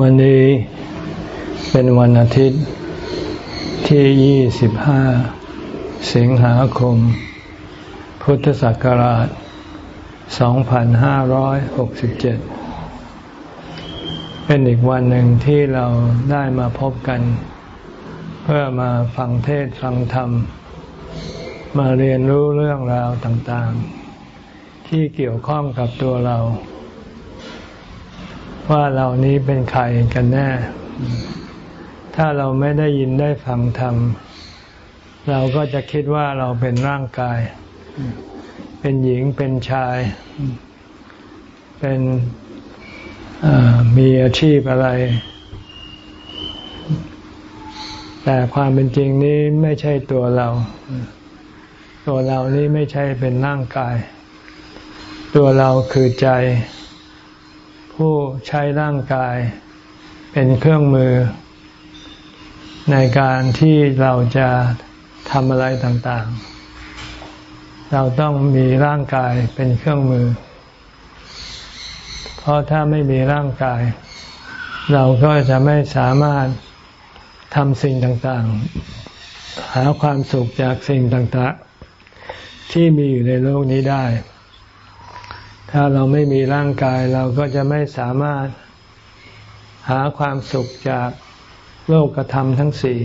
วันนี้เป็นวันอาทิตย์ที่ 25 สิงหาคม พุทธศักราช 2567 เป็นอีกวันหนึ่งที่เราได้มาพบกัน เพื่อมาฟังเทศฟังธรรม มาเรียนรู้เรื่องราวต่างๆ ที่เกี่ยวข้องกับตัวเรา ว่าเรานี้เป็นใครกันแน่ ถ้าเราไม่ได้ยินได้ฟังธรรม เราก็จะคิดว่าเราเป็นร่างกาย เป็นหญิงเป็นชาย เป็นมีอาชีพอะไร แต่ความเป็นจริงนี้ไม่ใช่ตัวเรา ตัวเรานี้ไม่ใช่เป็นร่างกาย ตัวเราคือใจ ผู้ใช้ร่างกายเป็นเครื่องมือ ในการที่เราจะทำอะไรต่างๆ เราต้องมีร่างกายเป็นเครื่องมือ เพราะถ้าไม่มีร่างกาย เราก็จะไม่สามารถทำสิ่งต่างๆ หาความสุขจากสิ่งต่างๆ ที่มีอยู่ในโลกนี้ได้ ถ้าเราไม่มีร่างกายเราก็จะไม่สามารถหาความสุขจากโลกธรรมทั้งสี่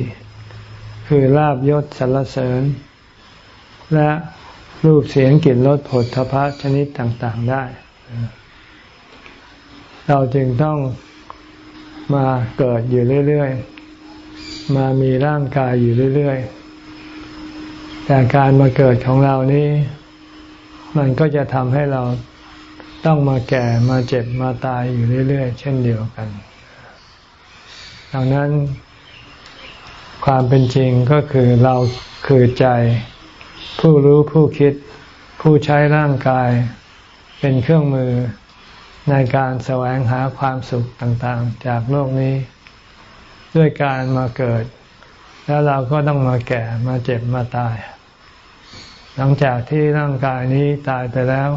คือลาบยศสรรเสริญ และรูปเสียงกลิ่นรสผลทพะชนิดต่างๆได้ เราจึงต้องมาเกิดอยู่เรื่อยๆ มามีร่างกายอยู่เรื่อยๆ แต่การมาเกิดของเรานี้ มันก็จะทำให้เรา ต้องมาแก่มาเจ็บมาตายอยู่เรื่อยๆ เช่นเดียวกัน ดังนั้น ความเป็นจริงก็คือเราคือใจ ผู้รู้ผู้คิด ผู้ใช้ร่างกาย เป็นเครื่องมือในการแสวงหาความสุขต่างๆ จากโลกนี้ ด้วยการมาเกิด แล้วเราก็ต้องมาแก่มาเจ็บมาตาย หลังจากที่ร่างกายนี้ตายไปแล้ว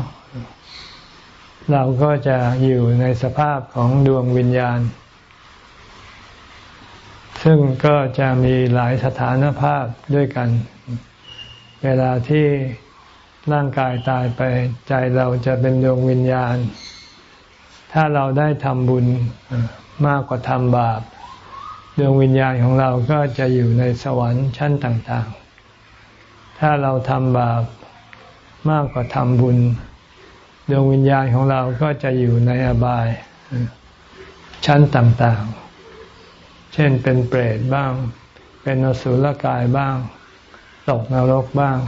เราก็จะอยู่ในสภาพของดวงวิญญาณ ซึ่งก็จะมีหลายสถานภาพด้วยกัน เวลาที่ร่างกายตายไปใจเราจะเป็นดวงวิญญาณ ถ้าเราได้ทำบุญมากกว่าทำบาป ดวงวิญญาณของเราก็จะอยู่ในสวรรค์ชั้นต่าง ๆ ถ้าเราทำบาปมากกว่าทำบุญ ดวงวิญญาณของเราก็จะอยู่ในอบาย ชั้นต่างๆ เช่นเป็นเปรตบ้าง เป็นนสุลกายบ้าง ตกนรกบ้าง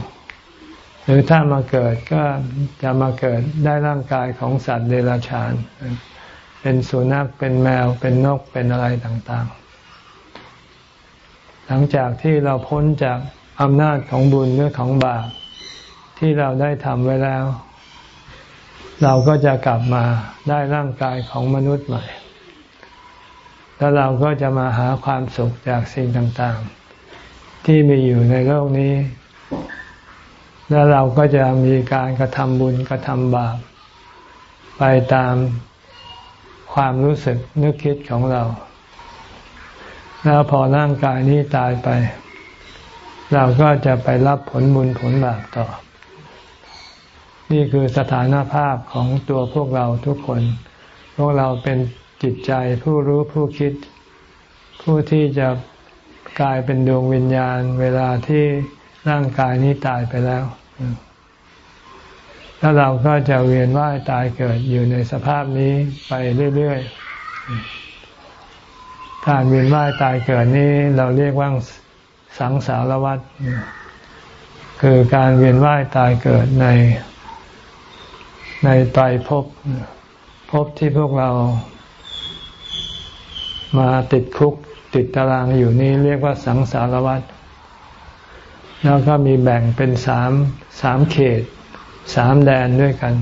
หรือถ้ามาเกิดก็จะมาเกิดได้ร่างกายของสัตว์เดรัจฉาน เป็นสุนัข เป็นแมว เป็นนก เป็นอะไรต่างๆ หลังจากที่เราพ้นจากอำนาจของบุญหรือของบาปที่เราได้ทำไว้แล้ว เราก็จะกลับมาได้ร่างกายของมนุษย์ใหม่ แล้วเราก็จะมาหาความสุขจากสิ่งต่างๆ ที่มีอยู่ในโลกนี้ แล้วเราก็จะมีการกระทำบุญกระทำบาป ไปตามความรู้สึกนึกคิดของเรา แล้วพอร่างกายนี้ตายไป เราก็จะไปรับผลบุญผลบาปต่อ นี่คือสถานภาพของตัวพวกเราทุกคน พวกเราเป็นจิตใจผู้รู้ผู้คิด ผู้ที่จะกลายเป็นดวงวิญญาณ เวลาที่ร่างกายนี้ตายไปแล้ว แล้วเราก็จะเวียนว่ายตายเกิดอยู่ในสภาพนี้ไปเรื่อยๆ การเวียนว่ายตายเกิดนี้เราเรียกว่าสังสารวัฏคือการเวียนว่ายตายเกิดใน ในตายภพภพที่พวกเรามาติดคุกติดตารางอยู่นี้เรียกว่าสังสารวัฏแล้วก็มีแบ่งเป็นสามสามเขต สามแดนด้วยกัน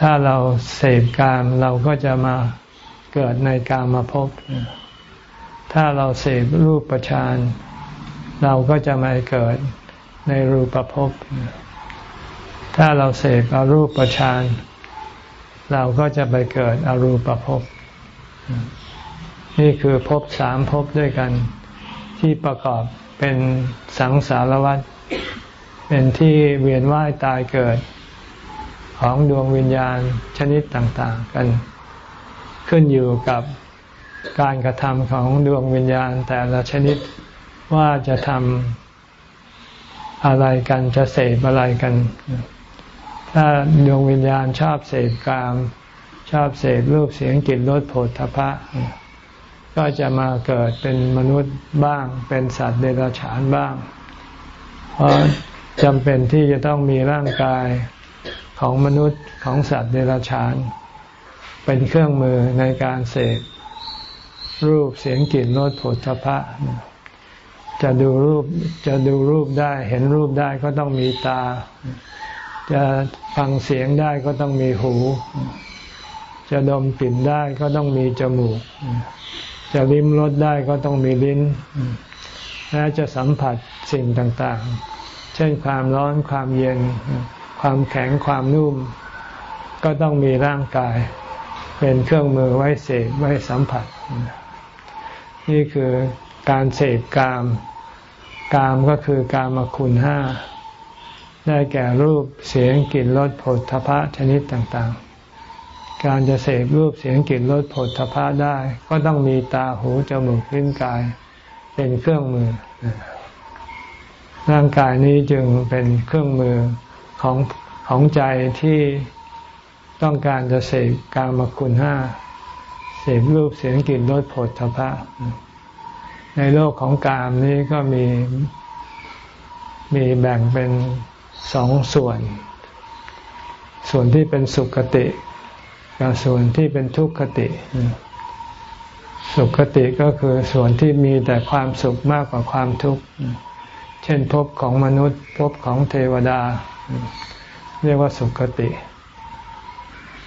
ถ้าเราเสพกามเราก็จะมาเกิดในกามาพบ ถ้าเราเสพรูปประชานเราก็จะมาเกิดในรูปภพ ถ้าเราเสพอรูปฌานเราก็จะไปเกิดอรูปภพ นี่คือภพสามภพด้วยกัน ที่ประกอบเป็นสังสารวัฏเป็นที่เวียนว่ายตายเกิดของดวงวิญญาณชนิดต่าง ๆ กัน ขึ้นอยู่กับการกระทำของดวงวิญญาณแต่ละชนิดว่าจะทำอะไรกันจะเสพอะไรกัน ถ้าดวงวิญญาณชอบเสพกาม ชอบเสพรูปเสียงกลิ่นรสโผฏฐพะ ก็จะมาเกิดเป็นมนุษย์บ้าง เป็นสัตว์เดรัจฉานบ้าง เพราะจำเป็นที่จะต้องมีร่างกายของมนุษย์ของสัตว์เดรัจฉาน เป็นเครื่องมือในการเสพรูปเสียงกลิ่นรสผลพะ จะดูรูปจะดูรูปได้เห็นรูปได้ก็ต้องมีตา จะ ฟังเสียงได้ก็ต้องมีหู จะดมกลิ่นได้ก็ต้องมีจมูก จะลิ้มรสได้ก็ต้องมีลิ้น และจะสัมผัสสิ่งต่างๆ เช่นความร้อนความเย็น ความแข็งความนุ่ม ก็ต้องมีร่างกาย เป็นเครื่องมือไว้เสพไว้สัมผัส นี่คือการเสพกาม กามก็คือกามคุณห้า ได้แก่รูปเสียงกลิ่นรสผลทพะชนิดต่างๆ การจะเสพรูปเสียงกลิ่นรสผลทพะได้ ก็ต้องมีตาหูจมูกลิ้นกายเป็นเครื่องมือ ร่างกายนี้จึงเป็นเครื่องมือของของใจที่ต้องการจะเสพกามคุณห้าเสพรูปเสียงกลิ่นรสผลทพะ ในโลกของกามนี้ก็มีมีแบ่งเป็น สองส่วน ส่วนที่เป็นสุขติ กับส่วนที่เป็นทุกขติ สุขติก็คือส่วนที่มีแต่ความสุขมากกว่าความทุกข์ เช่นภพของมนุษย์ภพของเทวดา เรียกว่าสุขติ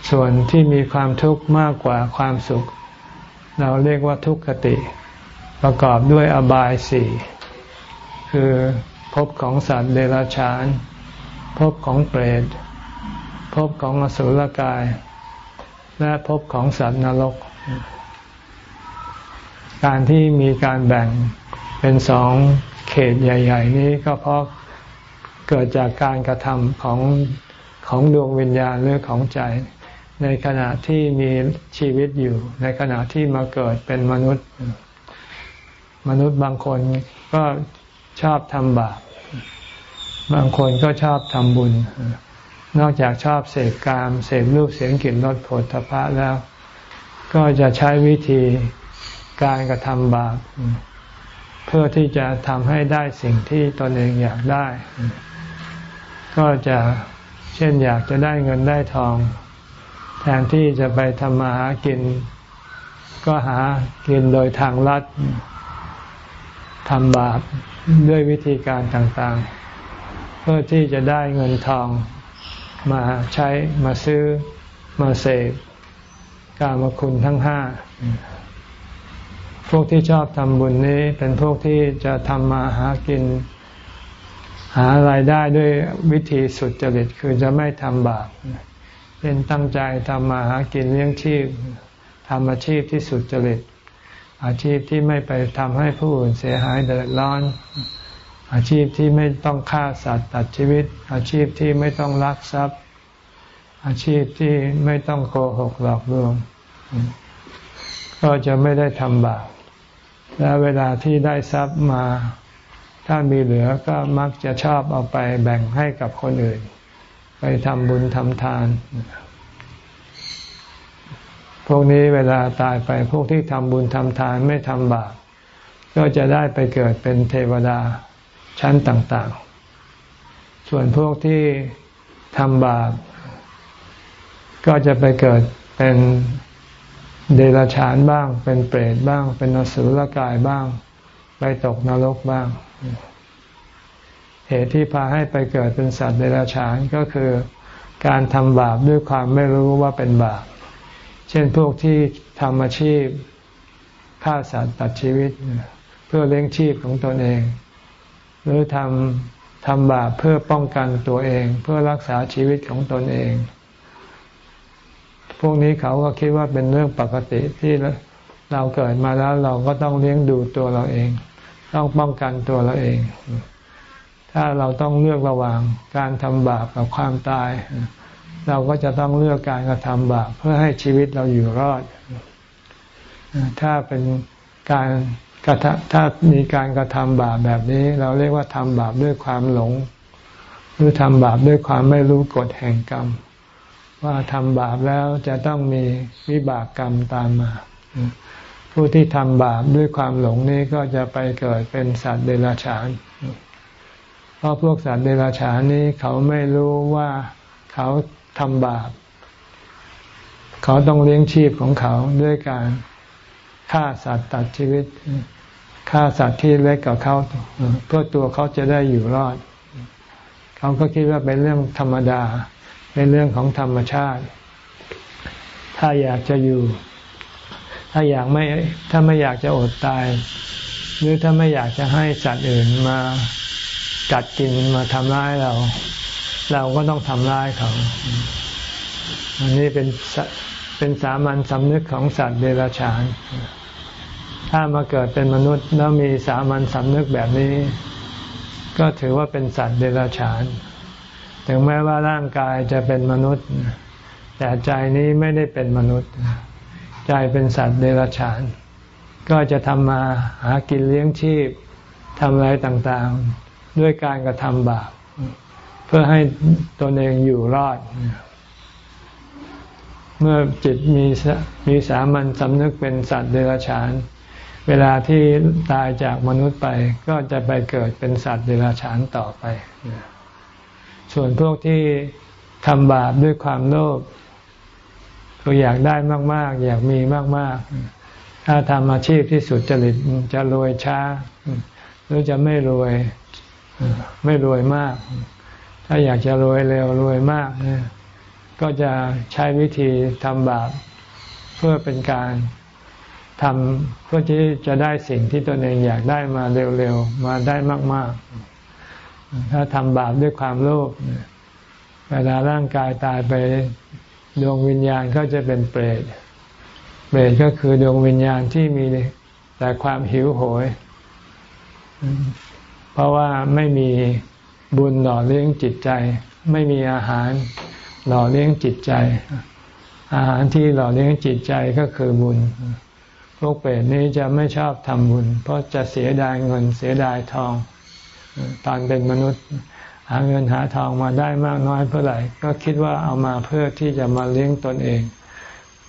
ส่วนที่มีความทุกข์มากกว่าความสุข เราเรียกว่าทุกขติ ประกอบด้วยอบายสี่คือภพของสัตว์เดรัจฉาน ภพของเปรตภพของอสุรกาย และภพของสัตว์นรก การที่มีการแบ่งเป็นสองเขตใหญ่ ๆ นี้ก็เพราะเกิดจากการกระทำของของดวงวิญญาณหรือของใจ ในขณะที่มีชีวิตอยู่ ในขณะที่มาเกิดเป็นมนุษย์ มนุษย์บางคนก็ชอบทำบาป บางคนก็ชอบทำบุญ นอกจากชอบเสพกามเสพรูปเสียงกลิ่นรสผลทพะแล้ว ก็จะใช้วิธีการกระทำบาปเพื่อที่จะทำให้ได้สิ่งที่ตนเองอยากได้ ก็จะเช่นอยากจะได้เงินได้ทอง แทนที่จะไปทำมาหากิน ก็หากินโดยทางลัดทำบาปด้วยวิธีการต่างๆ เพื่อที่จะได้เงินทองมาใช้มาซื้อมาเสพกามคุณทั้งห้า พวกที่ชอบทำบุญนี้เป็นพวกที่จะทำมาหากิน หารายได้ด้วยวิธีสุดจริตคือจะไม่ทำบาปเป็นตั้งใจทำมาหากินเลี้ยงชีพทำอาชีพที่สุดจริต อาชีพที่ไม่ไปทำให้ผู้อื่นเสียหายเดือดร้อน อาชีพที่ไม่ต้องฆ่าสัตว์ตัดชีวิต อาชีพที่ไม่ต้องลักทรัพย์ อาชีพที่ไม่ต้องโกหกหลอกลวง ก็จะไม่ได้ทำบาปและเวลาที่ได้ทรัพย์มา ถ้ามีเหลือก็มักจะชอบเอาไปแบ่งให้กับคนอื่น ไปทำบุญทำทาน พวกนี้เวลาตายไปพวกที่ทำบุญทำทานไม่ทำบาปก็จะได้ไปเกิดเป็นเทวดา ชั้นต่างๆ ส่วนพวกที่ทำบาป ก็จะไปเกิดเป็นเดรัจฉานบ้าง เป็นเปรตบ้าง เป็นนสุรกายบ้าง ไปตกนรกบ้าง เหตุที่พาให้ไปเกิดเป็นสัตว์เดรัจฉานก็คือการทำบาปด้วยความไม่รู้ว่าเป็นบาป เช่นพวกที่ทำอาชีพฆ่าสัตว์ตัดชีวิต เพื่อเลี้ยงชีพของตนเอง หรือทำทำบาปเพื่อป้องกันตัวเอง เพื่อรักษาชีวิตของตนเอง พวกนี้เขาก็คิดว่าเป็นเรื่องปกติที่เราเกิดมาแล้วเราก็ต้องเลี้ยงดูตัวเราเอง ต้องป้องกันตัวเราเอง ถ้าเราต้องเลือกระหว่างการทำบาปกับความตาย เราก็จะต้องเลือกการกระทำบาปเพื่อให้ชีวิตเราอยู่รอด ถ้าเป็นการ กระทถ้ามีการกระทำบาปแบบนี้ เราเรียกว่าทำบาปด้วยความหลง หรือทำบาปด้วยความไม่รู้กฎแห่งกรรม ว่าทำบาปแล้วจะต้องมีวิบากกรรมตามมา ผู้ที่ทำบาปด้วยความหลงนี้ก็จะไปเกิดเป็นสัตว์เดรัจฉาน เพราะพวกสัตว์เดรัจฉานนี้เขาไม่รู้ว่าเขาทำบาป เขาต้องเลี้ยงชีพของเขาด้วยการ ฆ่าสัตว์ตัดชีวิตฆ่าสัตว์ที่เล็กกว่าเขาเพื่อตัวเขาจะได้อยู่รอด เขาก็คิดว่าเป็นเรื่องธรรมดา เป็นเรื่องของธรรมชาติ ถ้าอยากจะอยู่ ถ้าอยากไม่ถ้าไม่อยากจะอดตาย หรือถ้าไม่อยากจะให้สัตว์อื่นมากัดกินมาทำร้ายเรา เราก็ต้องทำร้ายเขา อันนี้เป็นเป็นสามัญสำนึกของสัตว์เดรัจฉาน ถ้ามาเกิดเป็นมนุษย์แล้วมีสามัญสำนึกแบบนี้ ก็ถือว่าเป็นสัตว์เดรัจฉาน ถึงแม้ว่าร่างกายจะเป็นมนุษย์ แต่ใจนี้ไม่ได้เป็นมนุษย์ ใจเป็นสัตว์เดรัจฉาน ก็จะทำมาหากินเลี้ยงชีพทำอะไรต่างๆ ด้วยการกระทำบาปเพื่อให้ตนเองอยู่รอด เมื่อจิตมีมีสามัญสำนึกเป็นสัตว์เดรัจฉาน เวลาที่ตายจากมนุษย์ไปก็จะไปเกิดเป็นสัตว์เดรัจฉานต่อไป ส่วนพวกที่ทำบาปด้วยความโลภก็อยากได้มาก ๆ อยากมีมาก ๆ ถ้าทำอาชีพที่สุดจริตจะรวยช้า หรือจะไม่รวย ไม่รวยมาก ถ้าอยากจะรวยเร็วรวยมาก ก็จะใช้วิธีทำบาปเพื่อเป็นการ ทำเพื่อที่จะได้สิ่งที่ตนเองอยากได้มาเร็วๆ มาได้มาก ๆ ถ้าทำบาปด้วยความโลภเวลาร่างกายตายไปดวงวิญญาณก็จะเป็นเปรต เปรตก็คือดวงวิญญาณที่มีแต่ความหิวโหย เพราะว่าไม่มีบุญหล่อเลี้ยงจิตใจ ไม่มีอาหารหล่อเลี้ยงจิตใจ อาหารที่หล่อเลี้ยงจิตใจก็คือบุญ วกเปรตนี้จะไม่ชอบทำบุญ เพราะจะเสียดายเงินเสียดายทอง ตอนเป็นมนุษย์ หาเงินหาทองมาได้มากน้อยเพื่อไหร่ ก็คิดว่าเอามาเพื่อที่จะมาเลี้ยงตนเอง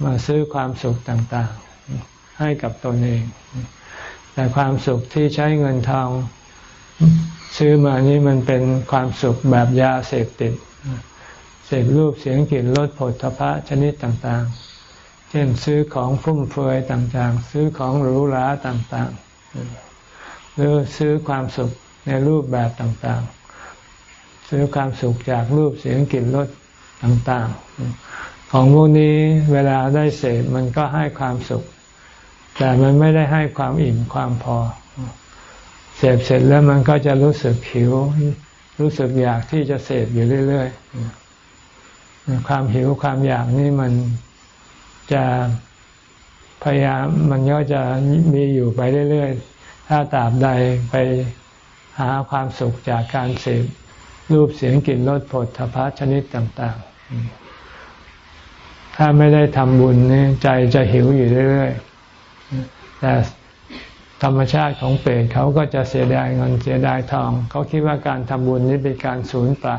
มาซื้อความสุขต่างๆ ให้กับตนเอง แต่ความสุขที่ใช้เงินทองซื้อมานี่มันเป็นความสุขแบบยาเสพติด เสพรูปเสียงกลิ่นรสผลทพะชนิดต่างๆ ช่นซื้อของฟุ่มเฟือยต่างๆ ซื้อของหรูหราต่างๆ หรือซื้อความสุขในรูปแบบต่างๆ ซื้อความสุขจากรูปเสียงกลิ่นรสต่างๆ ของพวกนี้เวลาได้เสพมันก็ให้ความสุข แต่มันไม่ได้ให้ความอิ่มความพอ เสพเสร็จแล้วมันก็จะรู้สึกหิว รู้สึกอยากที่จะเสพอยู่เรื่อย ๆ ความหิวความอยากนี่มัน จะพยายามมันก็จะมีอยู่ไปเรื่อยๆ ถ้าตราบใดไปหาความสุขจากการเสพรูปเสียงกลิ่นรสผลทพะชนิดต่าง ๆ ถ้าไม่ได้ทำบุญนี่ใจจะหิวอยู่เรื่อยๆ แต่ธรรมชาติของเปรตเขาก็จะเสียดายเงินเสียดายทอง เขาคิดว่าการทำบุญนี้เป็นการสูญเปล่า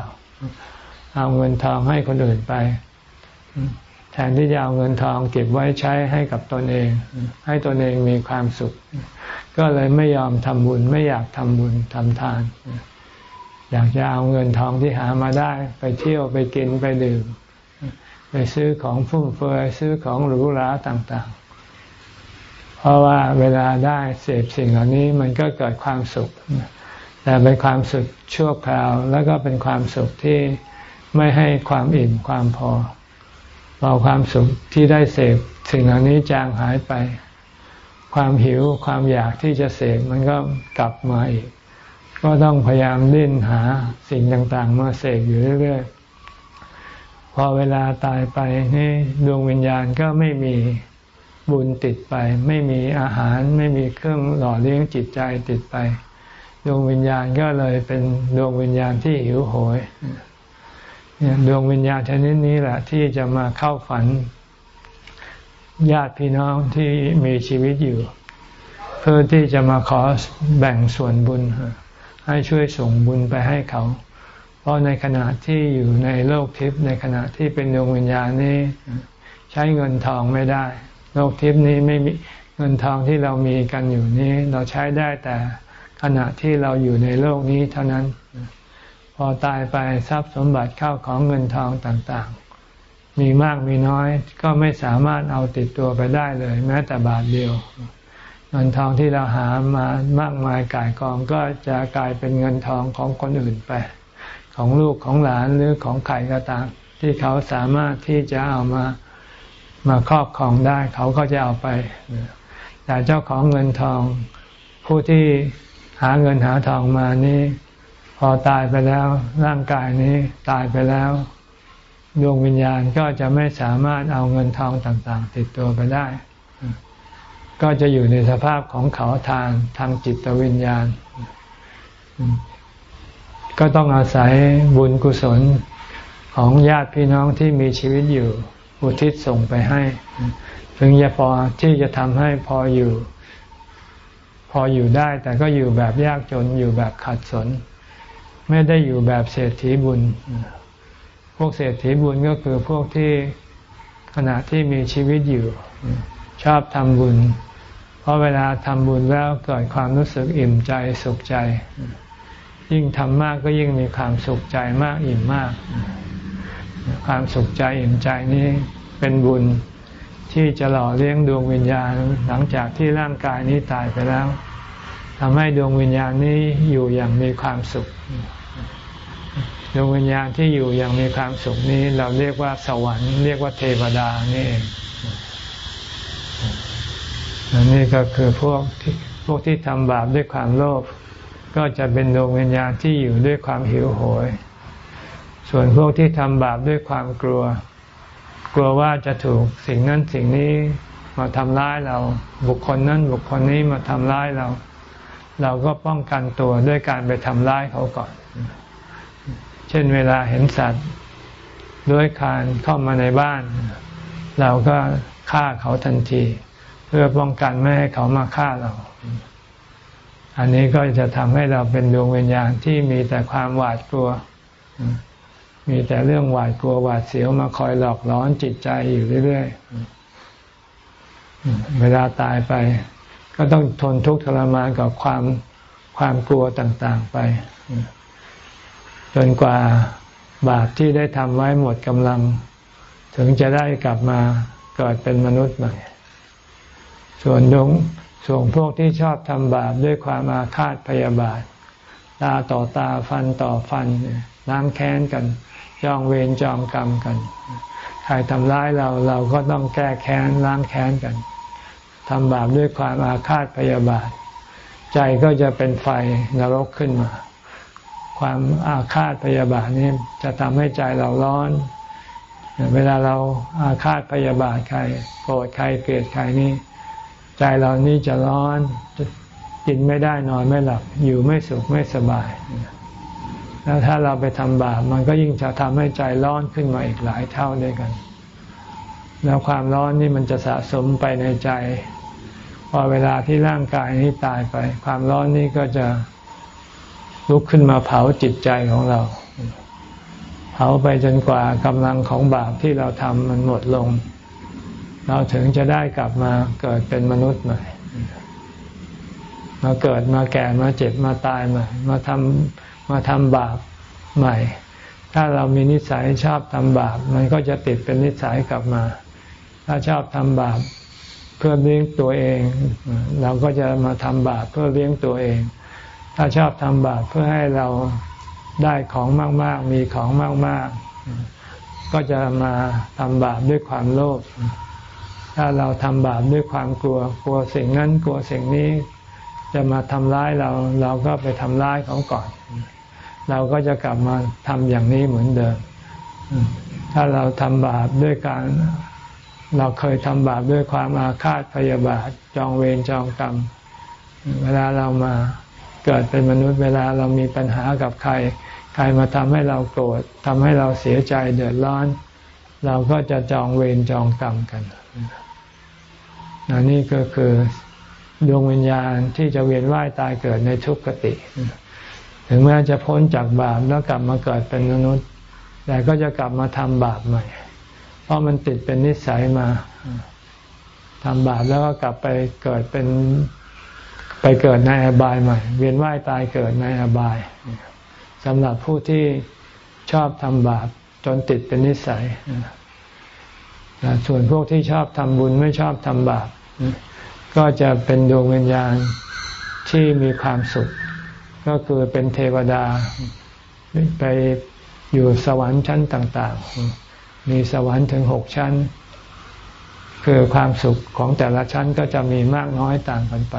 เอาเงินทองให้คนอื่นไป แทนที่จะเอาเงินทองเก็บไว้ใช้ให้กับตนเอง ให้ตนเองมีความสุข ก็เลยไม่ยอมทำบุญ ไม่อยากทำบุญทำทาน อยากจะเอาเงินทองที่หามาได้ไปเที่ยวไปกินไปดื่ม ไปซื้อของฟุ่มเฟือยซื้อของหรูหราต่างๆ เพราะว่าเวลาได้เสพสิ่งเหล่านี้มันก็เกิดความสุข แต่เป็นความสุขชั่วคราว แล้วก็เป็นความสุขที่ไม่ให้ความอิ่มความพอ พอความสุขที่ได้เสพสิ่งเหล่านี้จางหายไป ความหิวความอยากที่จะเสพมันก็กลับมาอีก ก็ต้องพยายามดิ้นหาสิ่งต่างๆ มาเสพอยู่เรื่อยๆ พอเวลาตายไปนี่ดวงวิญญาณก็ไม่มีบุญติดไป ไม่มีอาหารไม่มีเครื่องหล่อเลี้ยงจิตใจติดไป ดวงวิญญาณก็เลยเป็นดวงวิญญาณที่หิวโหย ดวงวิญญาณชนิดนี้แหละ ที่จะมาเข้าฝัน ญาติพี่น้องที่มีชีวิตอยู่ เพื่อที่จะมาขอแบ่งส่วนบุญ ให้ช่วยส่งบุญไปให้เขา เพราะในขณะที่อยู่ในโลกทิพย์ในขณะที่เป็นดวงวิญญาณนี้ใช้เงินทองไม่ได้ โลกทิพย์นี้ไม่มีเงินทองที่เรามีกันอยู่นี้ เราใช้ได้แต่ขณะที่เราอยู่ในโลกนี้เท่านั้น พอตายไปทรัพย์สมบัติเข้าของเงินทองต่างๆ มีมากมีน้อยก็ไม่สามารถเอาติดตัวไปได้เลย แม้แต่บาทเดียว เงินทองที่เราหามามากมายกายกองก็จะกลายเป็นเงินทองของคนอื่นไป ของลูกของหลานหรือของใครก็ตาม ที่เขาสามารถที่จะเอามามาครอบครองได้ เขาก็จะเอาไปแต่เจ้าของเงินทองผู้ที่หาเงินหาทองมานี้ พอตายไปแล้วร่างกายนี้ตายไปแล้ว ดวงวิญญาณก็จะไม่สามารถเอาเงินทองต่าง ๆ ติดตัวไปได้ ก็จะอยู่ในสภาพของเขาทางทางจิตวิญญาณ ก็ต้องอาศัยบุญกุศลของญาติพี่น้องที่มีชีวิตอยู่ อุทิศส่งไปให้ ถึงจะพอที่จะทำให้พออยู่ พออยู่ได้ แต่ก็อยู่แบบยากจนอยู่แบบขัดสน ไม่ได้อยู่แบบเศรษฐีบุญ พวกเศรษฐีบุญก็คือพวกที่ขณะที่มีชีวิตอยู่ ชอบทำบุญ เพราะเวลาทำบุญแล้วเกิดความรู้สึกอิ่มใจสุขใจ ยิ่งทำมากก็ยิ่งมีความสุขใจมากอิ่มมาก ความสุขใจอิ่มใจนี้เป็นบุญที่จะหล่อเลี้ยงดวงวิญญาณหลังจากที่ร่างกายนี้ตายไปแล้วทำให้ดวงวิญญาณนี้อยู่อย่างมีความสุข ดวงวิญญาณที่อยู่อย่างมีความสุขนี้ เราเรียกว่าสวรรค์เรียกว่าเทวดานี่เองนี่ก็คือพวกที่พวกที่ทำบาปด้วยความโลภก็จะเป็นดวงวิญญาณที่อยู่ด้วยความหิวโหย ส่วนพวกที่ทำบาปด้วยความกลัว กลัวว่าจะถูกสิ่งนั้นสิ่งนี้มาทำร้ายเราบุคคลนั้นบุคคลนี้มาทำร้ายเรา เราก็ป้องกันตัวด้วยการไปทำร้ายเขาก่อน เช่นเวลาเห็นสัตว์ด้วยคานเข้ามาในบ้าน เราก็ฆ่าเขาทันที เพื่อป้องกันไม่ให้เขามาฆ่าเรา อันนี้ก็จะทำให้เราเป็นดวงวิญญาณที่มีแต่ความหวาดกลัว มีแต่เรื่องหวาดกลัวหวาดเสียวมาคอยหลอกล้อนจิตใจอยู่เรื่อยๆ เวลาตายไป ก็ต้องทนทุกข์ทรมานกับความความกลัวต่าง ๆ ไป จนกว่าบาปที่ได้ทำไว้หมดกำลัง ถึงจะได้กลับมาเกิดเป็นมนุษย์ใหม่ ส่วนดงส่วนพวกที่ชอบทำบาปด้วยความอาฆาตพยาบาท ตาต่อตาฟันต่อฟันล้างแค้นกัน จองเวรจองกรรมกัน ใครทำร้ายเราเราก็ต้องแก้แค้นล้างแค้นกันทำบาปด้วยความอาฆาตพยาบาท ใจก็จะเป็นไฟนรกขึ้นมา ความอาฆาตพยาบาทนี้จะทำให้ใจเราร้อน เวลาเราอาฆาตพยาบาทใครโกรธใครเกลียดใครนี่ใจเรานี่จะร้อนกินไม่ได้นอนไม่หลับ อยู่ไม่สุขไม่สบาย แล้วถ้าเราไปทำบาปมันก็ยิ่งจะทำให้ใจร้อนขึ้นมาอีกหลายเท่าด้วยกัน แล้วความร้อนนี่มันจะสะสมไปในใจ พอเวลาที่ร่างกายนี้ตายไป ความร้อนนี้ก็จะ ลุกขึ้นมาเผาจิตใจของเรา เผาไปจนกว่ากำลังของบาปที่เราทำมันหมดลง เราถึงจะได้กลับมาเกิดเป็นมนุษย์ใหม่มาเกิดมาแก่มาเจ็บมาตายใหม่มาทำมาทำบาปใหม่ ถ้าเรามีนิสัยชอบทำบาป มันก็จะติดเป็นนิสัยกลับมา ถ้าชอบทำบาปเพื่อเลี้ยงตัวเอง เราก็จะมาทำบาปเพื่อเลี้ยงตัวเอง ถ้าชอบทำบาปเพื่อให้เราได้ของมาก ๆ มีของมาก ๆ ก็จะมาทำบาปด้วยความโลภถ้าเราทำบาปด้วยความกลัว กลัวสิ่งนั้นกลัวสิ่งนี้ จะมาทำร้ายเรา เราก็ไปทำร้ายเขาก่อน เราก็จะกลับมาทำอย่างนี้เหมือนเดิม ถ้าเราทำบาปด้วยการ เราเคยทำบาปด้วยความอาฆาตพยาบาทจองเวรจองกรรม เวลาเรามา เกิดเป็นมนุษย์เวลาเรามีปัญหากับใคร ใครมาทำให้เราโกรธทำให้เราเสียใจเดือดร้อน เราก็จะจองเวรจองกรรมกันนี่ก็คือดวงวิญญาณที่จะเวียนว่ายตายเกิดในทุกขติ ถึงแม้จะพ้นจากบาปแล้วกลับมาเกิดเป็นมนุษย์ แต่ก็จะกลับมาทำบาปใหม่ เพราะมันติดเป็นนิสัยมาทำบาปแล้วก็กลับไปเกิดเป็น ไปเกิดในอบายใหม่ เวียนว่ายตายเกิดในอบายสำหรับผู้ที่ชอบทำบาปจนติดเป็นนิสัยส่วนพวกที่ชอบทำบุญไม่ชอบทำบาปก็จะเป็นดวงวิญญาณที่มีความสุข ก็คือเป็นเทวดาไปอยู่สวรรค์ชั้นต่าง ๆ มีสวรรค์ถึงหกชั้น คือความสุขของแต่ละชั้นก็จะมีมากน้อยต่างกันไป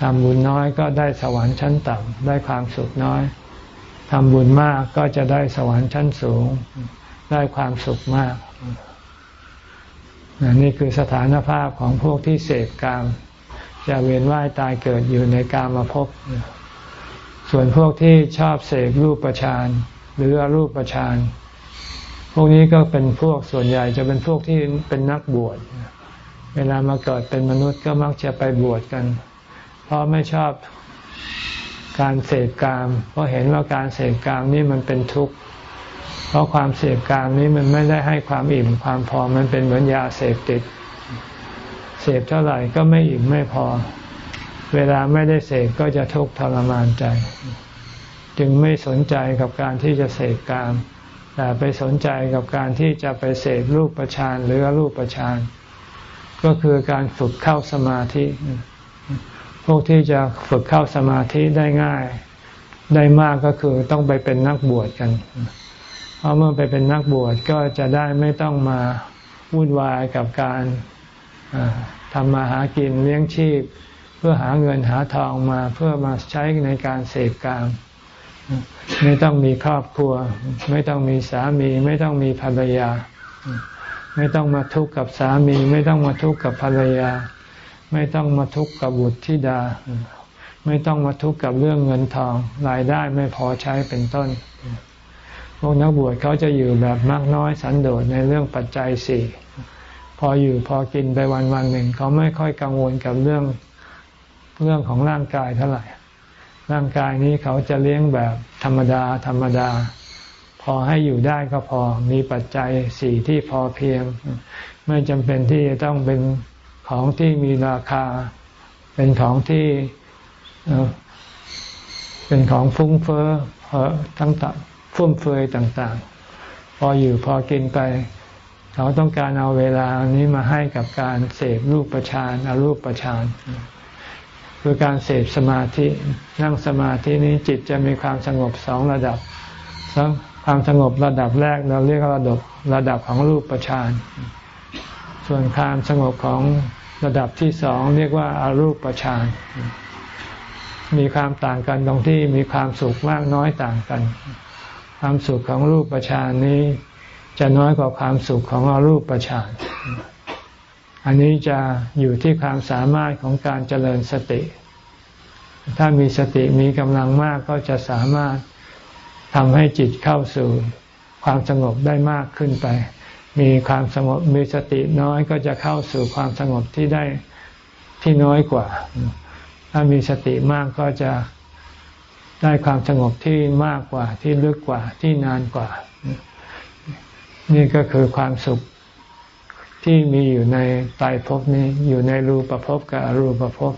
ทำบุญน้อยก็ได้สวรรค์ชั้นต่ำได้ความสุขน้อยทำบุญมากก็จะได้สวรรค์ชั้นสูง ได้ความสุขมาก นี่คือสถานภาพของพวกที่เสพกาม จะเวียนว่ายตายเกิดอยู่ในกามมาพบส่วนพวกที่ชอบเสพรูปประชานหรืออรูปประชานพวกนี้ก็เป็นพวกส่วนใหญ่จะเป็นพวกที่เป็นนักบวชเวลามาเกิดเป็นมนุษย์ก็มักจะไปบวชกันเพราะไม่ชอบการเสพกาม เพราะเห็นว่าการเสพกามนี่มันเป็นทุกข์ เพราะความเสพกามนี้มันไม่ได้ให้ความอิ่มความพอ มันเป็นเหมือนยาเสพติด เสพเท่าไหร่ก็ไม่อิ่มไม่พอ เวลาไม่ได้เสพก็จะทุกข์ทรมานใจ จึงไม่สนใจกับการที่จะเสพกาม แต่ไปสนใจกับการที่จะไปเสพรูปประชานหรือรูปประชานก็คือการฝึกเข้าสมาธิ พวกที่จะฝึกเข้าสมาธิได้ง่าย ได้มากก็คือต้องไปเป็นนักบวชกัน เพราะเมื่อไปเป็นนักบวชก็จะได้ไม่ต้องมาวุ่นวายกับการทำมาหากินเลี้ยงชีพ เพื่อหาเงินหาทองมาเพื่อมาใช้ในการเสพกามไม่ต้องมีครอบครัว ไม่ต้องมีสามี ไม่ต้องมีภรรยา ไม่ต้องมาทุกข์กับสามี ไม่ต้องมาทุกข์กับภรรยา ไม่ต้องมาทุกข์กับบุตรธิดา ไม่ต้องมาทุกข์กับเรื่องเงินทองรายได้ไม่พอใช้เป็นต้น พวกนักบวชเขาจะอยู่แบบมากน้อยสันโดษในเรื่องปัจจัยสี่พออยู่พอกินไปวันวันหนึ่ง เขาไม่ค่อยกังวลกับเรื่องเรื่องของร่างกายเท่าไหร่ ร่างกายนี้เขาจะเลี้ยงแบบธรรมดา ธรรมดา พอให้อยู่ได้ก็พอมีปัจจัยสี่ที่พอเพียง ไม่จำเป็นที่จะต้องเป็น ของที่มีราคา เป็นของที่เป็นของฟุ้งเฟ้อทั้งตับฟุ่มเฟือยต่างๆ พออยู่พอกินไป เขาต้องการเอาเวลานี้มาให้กับการเสพรูปประชานอารูปประชานคือการเสพสมาธินั่งสมาธินี้จิตจะมีความสงบสองระดับความสงบระดับแรกเราเรียกระดับระดับของรูปประชานส่วนความสงบของ ระดับที่สองเรียกว่าอารูปประชานมีความต่างกันตรงที่มีความสุขมากน้อยต่างกัน ความสุขของรูปประชานนี้จะน้อยกว่าความสุขของอรูปประชานอันนี้จะอยู่ที่ความสามารถของการเจริญสติ ถ้ามีสติมีกำลังมากก็จะสามารถทำให้จิตเข้าสู่ความสงบได้มากขึ้นไป มีความสงบมีสติน้อยก็จะเข้าสู่ความสงบที่ได้ที่น้อยกว่า ถ้ามีสติมากก็จะได้ความสงบที่มากกว่า ที่ลึกกว่าที่นานกว่า นี่ก็คือความสุขที่มีอยู่ในตายภพนี้อยู่ในรูปภพกับอรูปภพ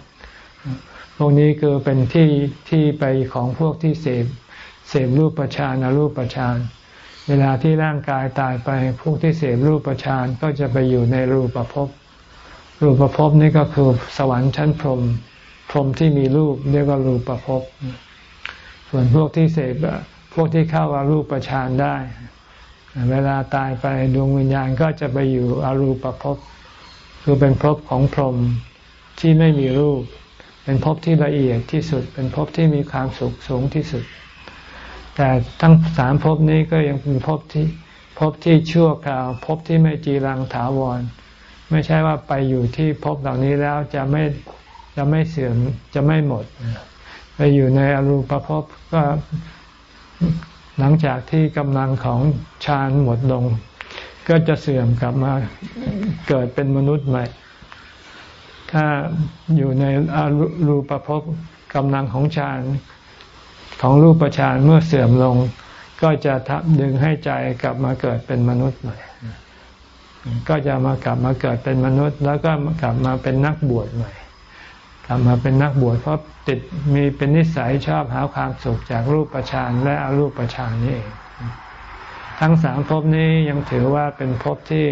พวกนี้คือเป็นที่ที่ไปของพวกที่เสพเสพรูปประชานอรูปประชาน เวลาที่ร่างกายตายไปพวกที่เสพรูปประชานก็จะไปอยู่ในรูปภพรูปภพนี้ก็คือสวรรค์ชั้นพรหมพรหมที่มีรูปเรียกว่ารูปภพส่วนพวกที่เสพพวกที่เข้าอารูปฌานได้ เวลาตายไปดวงวิญญาณก็จะไปอยู่อารูปภพคือเป็นภพของพรหมที่ไม่มีรูป เป็นภพที่ละเอียดที่สุด เป็นภพที่มีความสุขสูงที่สุด แต่ทั้งสามภพนี้ก็ยังเป็นภพที่ภพที่ชั่วคราวภพที่ไม่จีรังถาวร ไม่ใช่ว่าไปอยู่ที่ภพเหล่านี้แล้วจะไม่จะไม่เสื่อมจะไม่หมด ไปอยู่ในอรูปภพก็หลังจากที่กำลังของฌานหมดลง ก็จะเสื่อมกลับมาเกิดเป็นมนุษย์ใหม่ ถ้าอยู่ในอรูปภพกำลังของฌาน ของรูปฌานเมื่อเสื่อมลง ก็จะทับดึงให้ใจกลับมาเกิดเป็นมนุษย์ใหม่ก็จะมากลับมาเกิดเป็นมนุษย์ แล้วก็กลับมาเป็นนักบวชใหม่ กลับมาเป็นนักบวชเพราะติดมีเป็นนิสัยชอบหาความสุขจากรูปฌานและอรูปฌานนี่เองทั้งสามภพนี้ยังถือว่าเป็นภพที่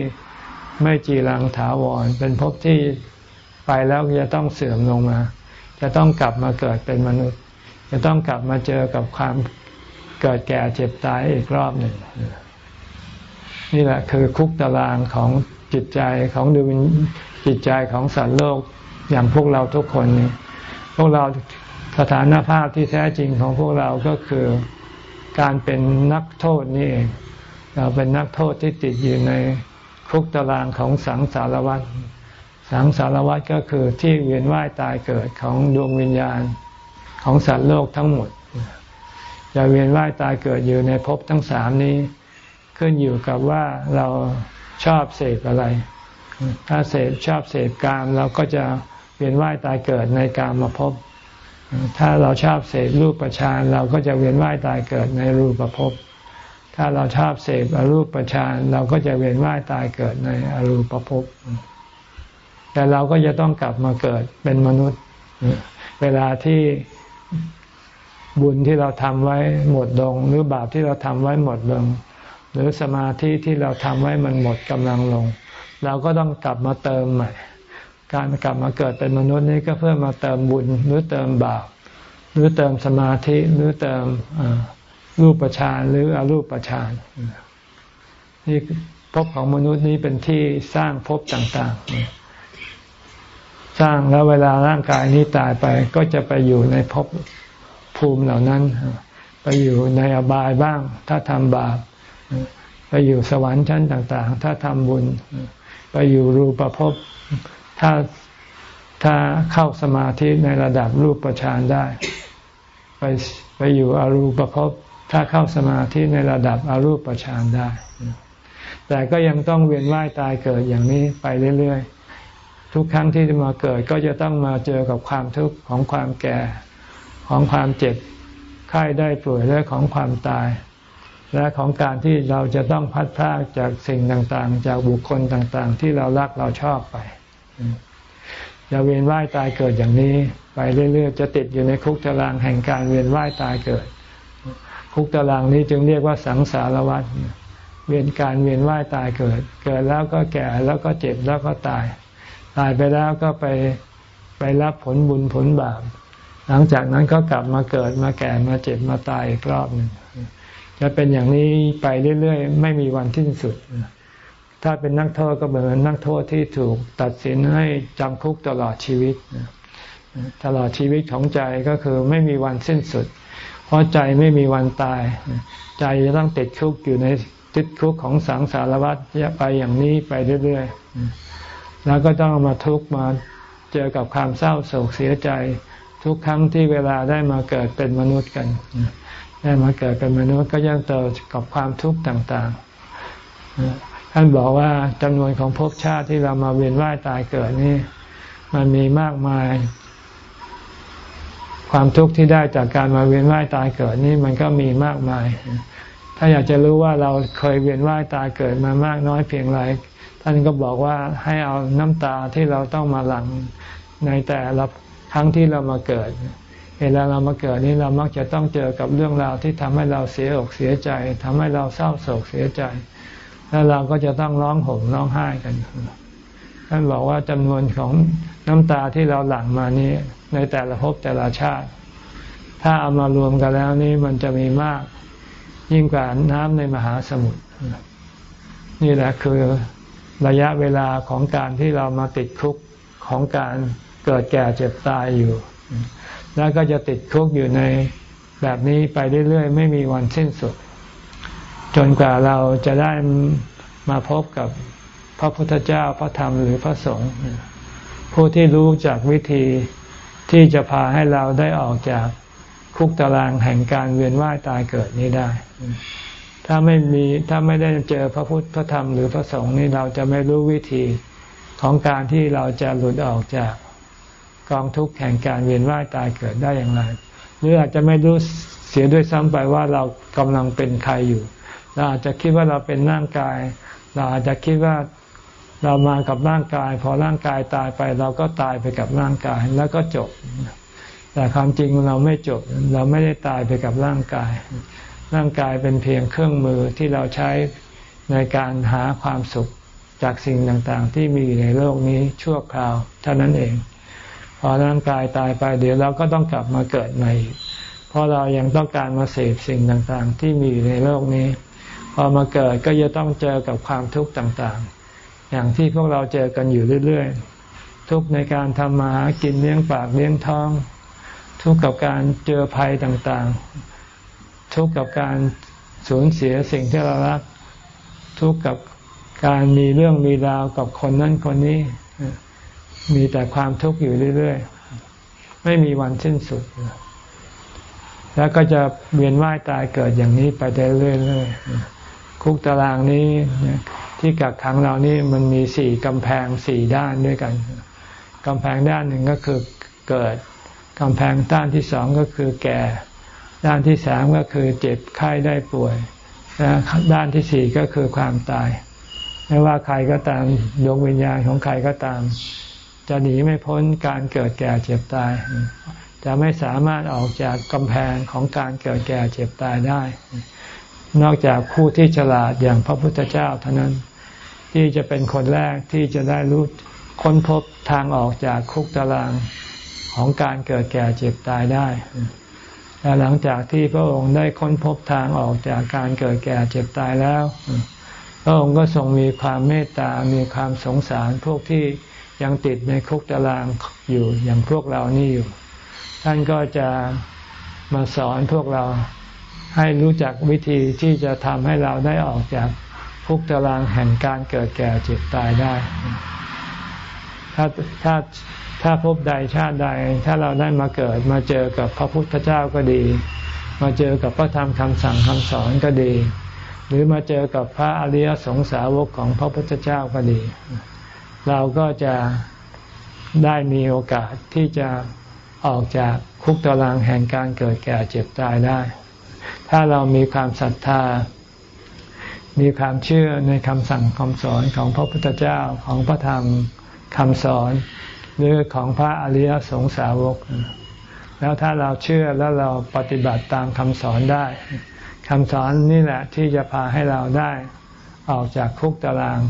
ไม่จีรังถาวร เป็นภพที่ไปแล้วจะต้องเสื่อมลงมา จะต้องกลับมาเกิดเป็นมนุษย์ จะต้องกลับมาเจอกับความเกิดแก่เจ็บตายอีกรอบหนึ่ง นี่แหละคือคุกตารางของจิตใจของดูจิตใจของสัตว์โลกอย่างพวกเราทุกคนนี่พวกเราสถานภาพที่แท้จริงของพวกเราก็คือการเป็นนักโทษนี่เองเราเป็นนักโทษที่ติดอยู่ในคุกตารางของสังสารวัฏสังสารวัฏก็คือที่เวียนว่ายตายเกิดของดวงวิญญาณ ของสัตว์โลกทั้งหมดจะเวียนว่ายตายเกิดอยู่ในภพทั้งสามนี้ ขึ้นอยู่กับว่าเราชอบเสพอะไร ถ้าเสพชอบเสพกามเราก็จะเวียนว่ายตายเกิดในกามมาพบ ถ้าเราชอบเสพรูปประชานเราก็จะเวียนว่ายตายเกิดในรูปประพบ ถ้าเราชอบเสพอรูปประชานเราก็จะเวียนว่ายตายเกิดในอรูปภพแต่เราก็จะต้องกลับมาเกิดเป็นมนุษย์ เวลาที่ บุญที่เราทำไว้หมดลง หรือบาปที่เราทำไว้หมดลง หรือสมาธิที่เราทำไว้มันหมดกำลังลง เราก็ต้องกลับมาเติมใหม่ การกลับมาเกิดเป็นมนุษย์นี้ก็เพื่อมาเติมบุญหรือเติมบาปหรือเติมสมาธิหรือเติมรูปประชานหรืออรูปประชานนี่ภพของมนุษย์นี้เป็นที่สร้างภพต่างๆ สร้างแล้วเวลาร่างกายนี้ตายไปก็จะไปอยู่ในภพ ภูมิเหล่านั้น ไปอยู่ในอบายบ้าง ถ้าทำบาป ไปอยู่สวรรค์ชั้นต่าง ๆ ถ้าทำบุญ ไปอยู่รูปภพถ้าถ้าเข้าสมาธิในระดับรูปประชานได้ ไปไปอยู่อรูปภพถ้าเข้าสมาธิในระดับอรูปประชานได้ แต่ก็ยังต้องเวียนว่ายตายเกิดอย่างนี้ไปเรื่อย ๆ ทุกครั้งที่จะมาเกิดก็จะต้องมาเจอกับความทุกข์ของความแก่ ของความเจ็บไข้ได้ป่วยและของความตาย และของการที่เราจะต้องพัดพลากจากสิ่งต่างๆ จากบุคคลต่างๆ ที่เรารักเราชอบไปจะเวียนว่ายตายเกิดอย่างนี้ ไปเรื่อยๆจะติดอยู่ในคุกตารางแห่งการเวียนว่ายตายเกิด คุกตารางนี้จึงเรียกว่าสังสารวัฏเวียนการเวียนว่ายตายเกิด เกิดแล้วก็แก่แล้วก็เจ็บแล้วก็ตาย ตายไปแล้วก็ไปไปรับผลบุญผลบาป หลังจากนั้นก็กลับมาเกิดมาแก่มาเจ็บมาตายอีกรอบหนึ่งจะเป็นอย่างนี้ไปเรื่อยๆ ไม่มีวันสิ้นสุด ถ้าเป็นนักโทษก็เหมือนนักโทษที่ถูกตัดสินให้จำคุกตลอดชีวิต ตลอดชีวิตของใจก็คือไม่มีวันสิ้นสุด เพราะใจไม่มีวันตาย ใจจะต้องติดคุกอยู่ในติดคุกของสังสารวัฏไปอย่างนี้ไปเรื่อยๆ แล้วก็ต้องมาทุกมาเจอกับความเศร้าโศกเสียใจ ทุกครั้งที่เวลาได้มาเกิดเป็นมนุษย์กัน ได้มาเกิดเป็นมนุษย์ก็ยังเจอกับความทุกข์ต่างๆท่านบอกว่าจำนวนของภพชาติที่เรามาเวียนว่ายตายเกิดนี่ มันมีมากมาย ความทุกข์ที่ได้จากการมาเวียนว่ายตายเกิดนี่มันก็มีมากมาย ถ้าอยากจะรู้ว่าเราเคยเวียนว่ายตายเกิดมามากน้อยเพียงไรท่านก็บอกว่าให้เอาน้ำตาที่เราต้องมาหลั่งในแต่ละ ครั้งที่เรามาเกิด เวลาเรามาเกิดนี้เรามักจะต้องเจอกับเรื่องราวที่ทำให้เราเสียอกเสียใจทำให้เราเศร้าโศกเสียใจ แล้วเราก็จะต้องร้องห่มร้องไห้กันท่านบอกว่าจำนวนของน้ำตาที่เราหลั่งมานี้ ในแต่ละภพแต่ละชาติ ถ้าเอามารวมกันแล้วนี่มันจะมีมาก ยิ่งกว่าน้ำในมหาสมุทรนี่แหละคือระยะเวลาของการที่เรามาติดคุกของการ เกิดแก่เจ็บตายอยู่ แล้วก็จะติดคุกอยู่ในแบบนี้ไปเรื่อยๆ ไม่มีวันสิ้นสุด จนกว่าเราจะได้มาพบกับพระพุทธเจ้าพระธรรมหรือพระสงฆ์ผู้ที่รู้จากวิธีที่จะพาให้เราได้ออกจากคุกตารางแห่งการเวียนว่ายตายเกิดนี้ได้ ถ้าไม่มีถ้าไม่ได้เจอพระพุทธพระธรรมหรือพระสงฆ์นี่เราจะไม่รู้วิธีของการที่เราจะหลุดออกจาก กองทุกข์แห่งการเวียนว่ายตายเกิดได้อย่างไร หรืออาจจะไม่รู้เสียด้วยซ้ำไปว่าเรากำลังเป็นใครอยู่ เราอาจจะคิดว่าเราเป็นร่างกาย เราอาจจะคิดว่าเรามากับร่างกาย พอร่างกายตายไป เราก็ตายไปกับร่างกายแล้วก็จบ แต่ความจริงเราไม่จบ เราไม่ได้ตายไปกับร่างกาย ร่างกายเป็นเพียงเครื่องมือที่เราใช้ในการหาความสุขจากสิ่งต่างๆ ที่มีอยู่ในโลกนี้ชั่วคราวเท่านั้นเอง พอร่างกายตายไปเดี๋ยวเราก็ต้องกลับมาเกิดใหม่เพราะเรายังต้องการมาเสพสิ่งต่างๆ ที่มีอยู่ในโลกนี้ พอมาเกิดก็จะต้องเจอกับความทุกข์ต่างๆ อย่างที่พวกเราเจอกันอยู่เรื่อยๆ ทุกในการทำมาหากินเลี้ยงปากเลี้ยงท้อง ทุกกับการเจอภัยต่างๆ ทุกกับการสูญเสียสิ่งที่เรารัก ทุกกับการมีเรื่องมีราวกับคนนั้นคนนี้ มีแต่ความทุกข์อยู่เรื่อยๆ ไม่มีวันสิ้นสุด แล้วก็จะเวียนว่ายตายเกิดอย่างนี้ไปเรื่อยๆ คุกตารางนี้ที่กักขังเรานี่มันมีสี่กำแพงสี่ด้านด้วยกันกำแพงด้านหนึ่งก็คือเกิดกำแพงด้านที่สองก็คือแก่ ด้านที่สามก็คือเจ็บไข้ได้ป่วยและด้านที่สี่ก็คือความตาย ไม่ว่าใครก็ตามดวงวิญญาณของใครก็ตาม จะหนีไม่พ้นการเกิดแก่เจ็บตาย จะไม่สามารถออกจากกำแพงของการเกิดแก่เจ็บตายได้ นอกจากผู้ที่ฉลาดอย่างพระพุทธเจ้าเท่านั้น ที่จะเป็นคนแรกที่จะได้รู้ค้นพบทางออกจากคุกตารางของการเกิดแก่เจ็บตายได้และหลังจากที่พระองค์ได้ค้นพบทางออกจากการเกิดแก่เจ็บตายแล้ว พระองค์ก็ทรงมีความเมตตา มีความสงสารพวกที่ ยังติดในคุกตารางอยู่อย่างพวกเรานี่อยู่ ท่านก็จะมาสอนพวกเราให้รู้จักวิธีที่จะทำให้เราได้ออกจากคุกตารางแห่งการเกิดแก่เจ็บตายได้ ถ้าถ้าถ้าพบใดชาติใด ถ้าเราได้มาเกิดมาเจอกับพระพุทธเจ้าก็ดี มาเจอกับพระธรรมคำสั่งคำสอนก็ดี หรือมาเจอกับพระอริยสงสาวกของพระพุทธเจ้าก็ดี เราก็จะได้มีโอกาสที่จะออกจากคุกตารางแห่งการเกิดแก่เจ็บตายได้ ถ้าเรามีความศรัทธา มีความเชื่อในคำสั่งคำสอนของพระพุทธเจ้าของพระธรรมคำสอนหรือของพระอริยสงสาวก แล้วถ้าเราเชื่อแล้วเราปฏิบัติตามคำสอนได้คำสอนนี่แหละที่จะพาให้เราได้ออกจากคุกตาราง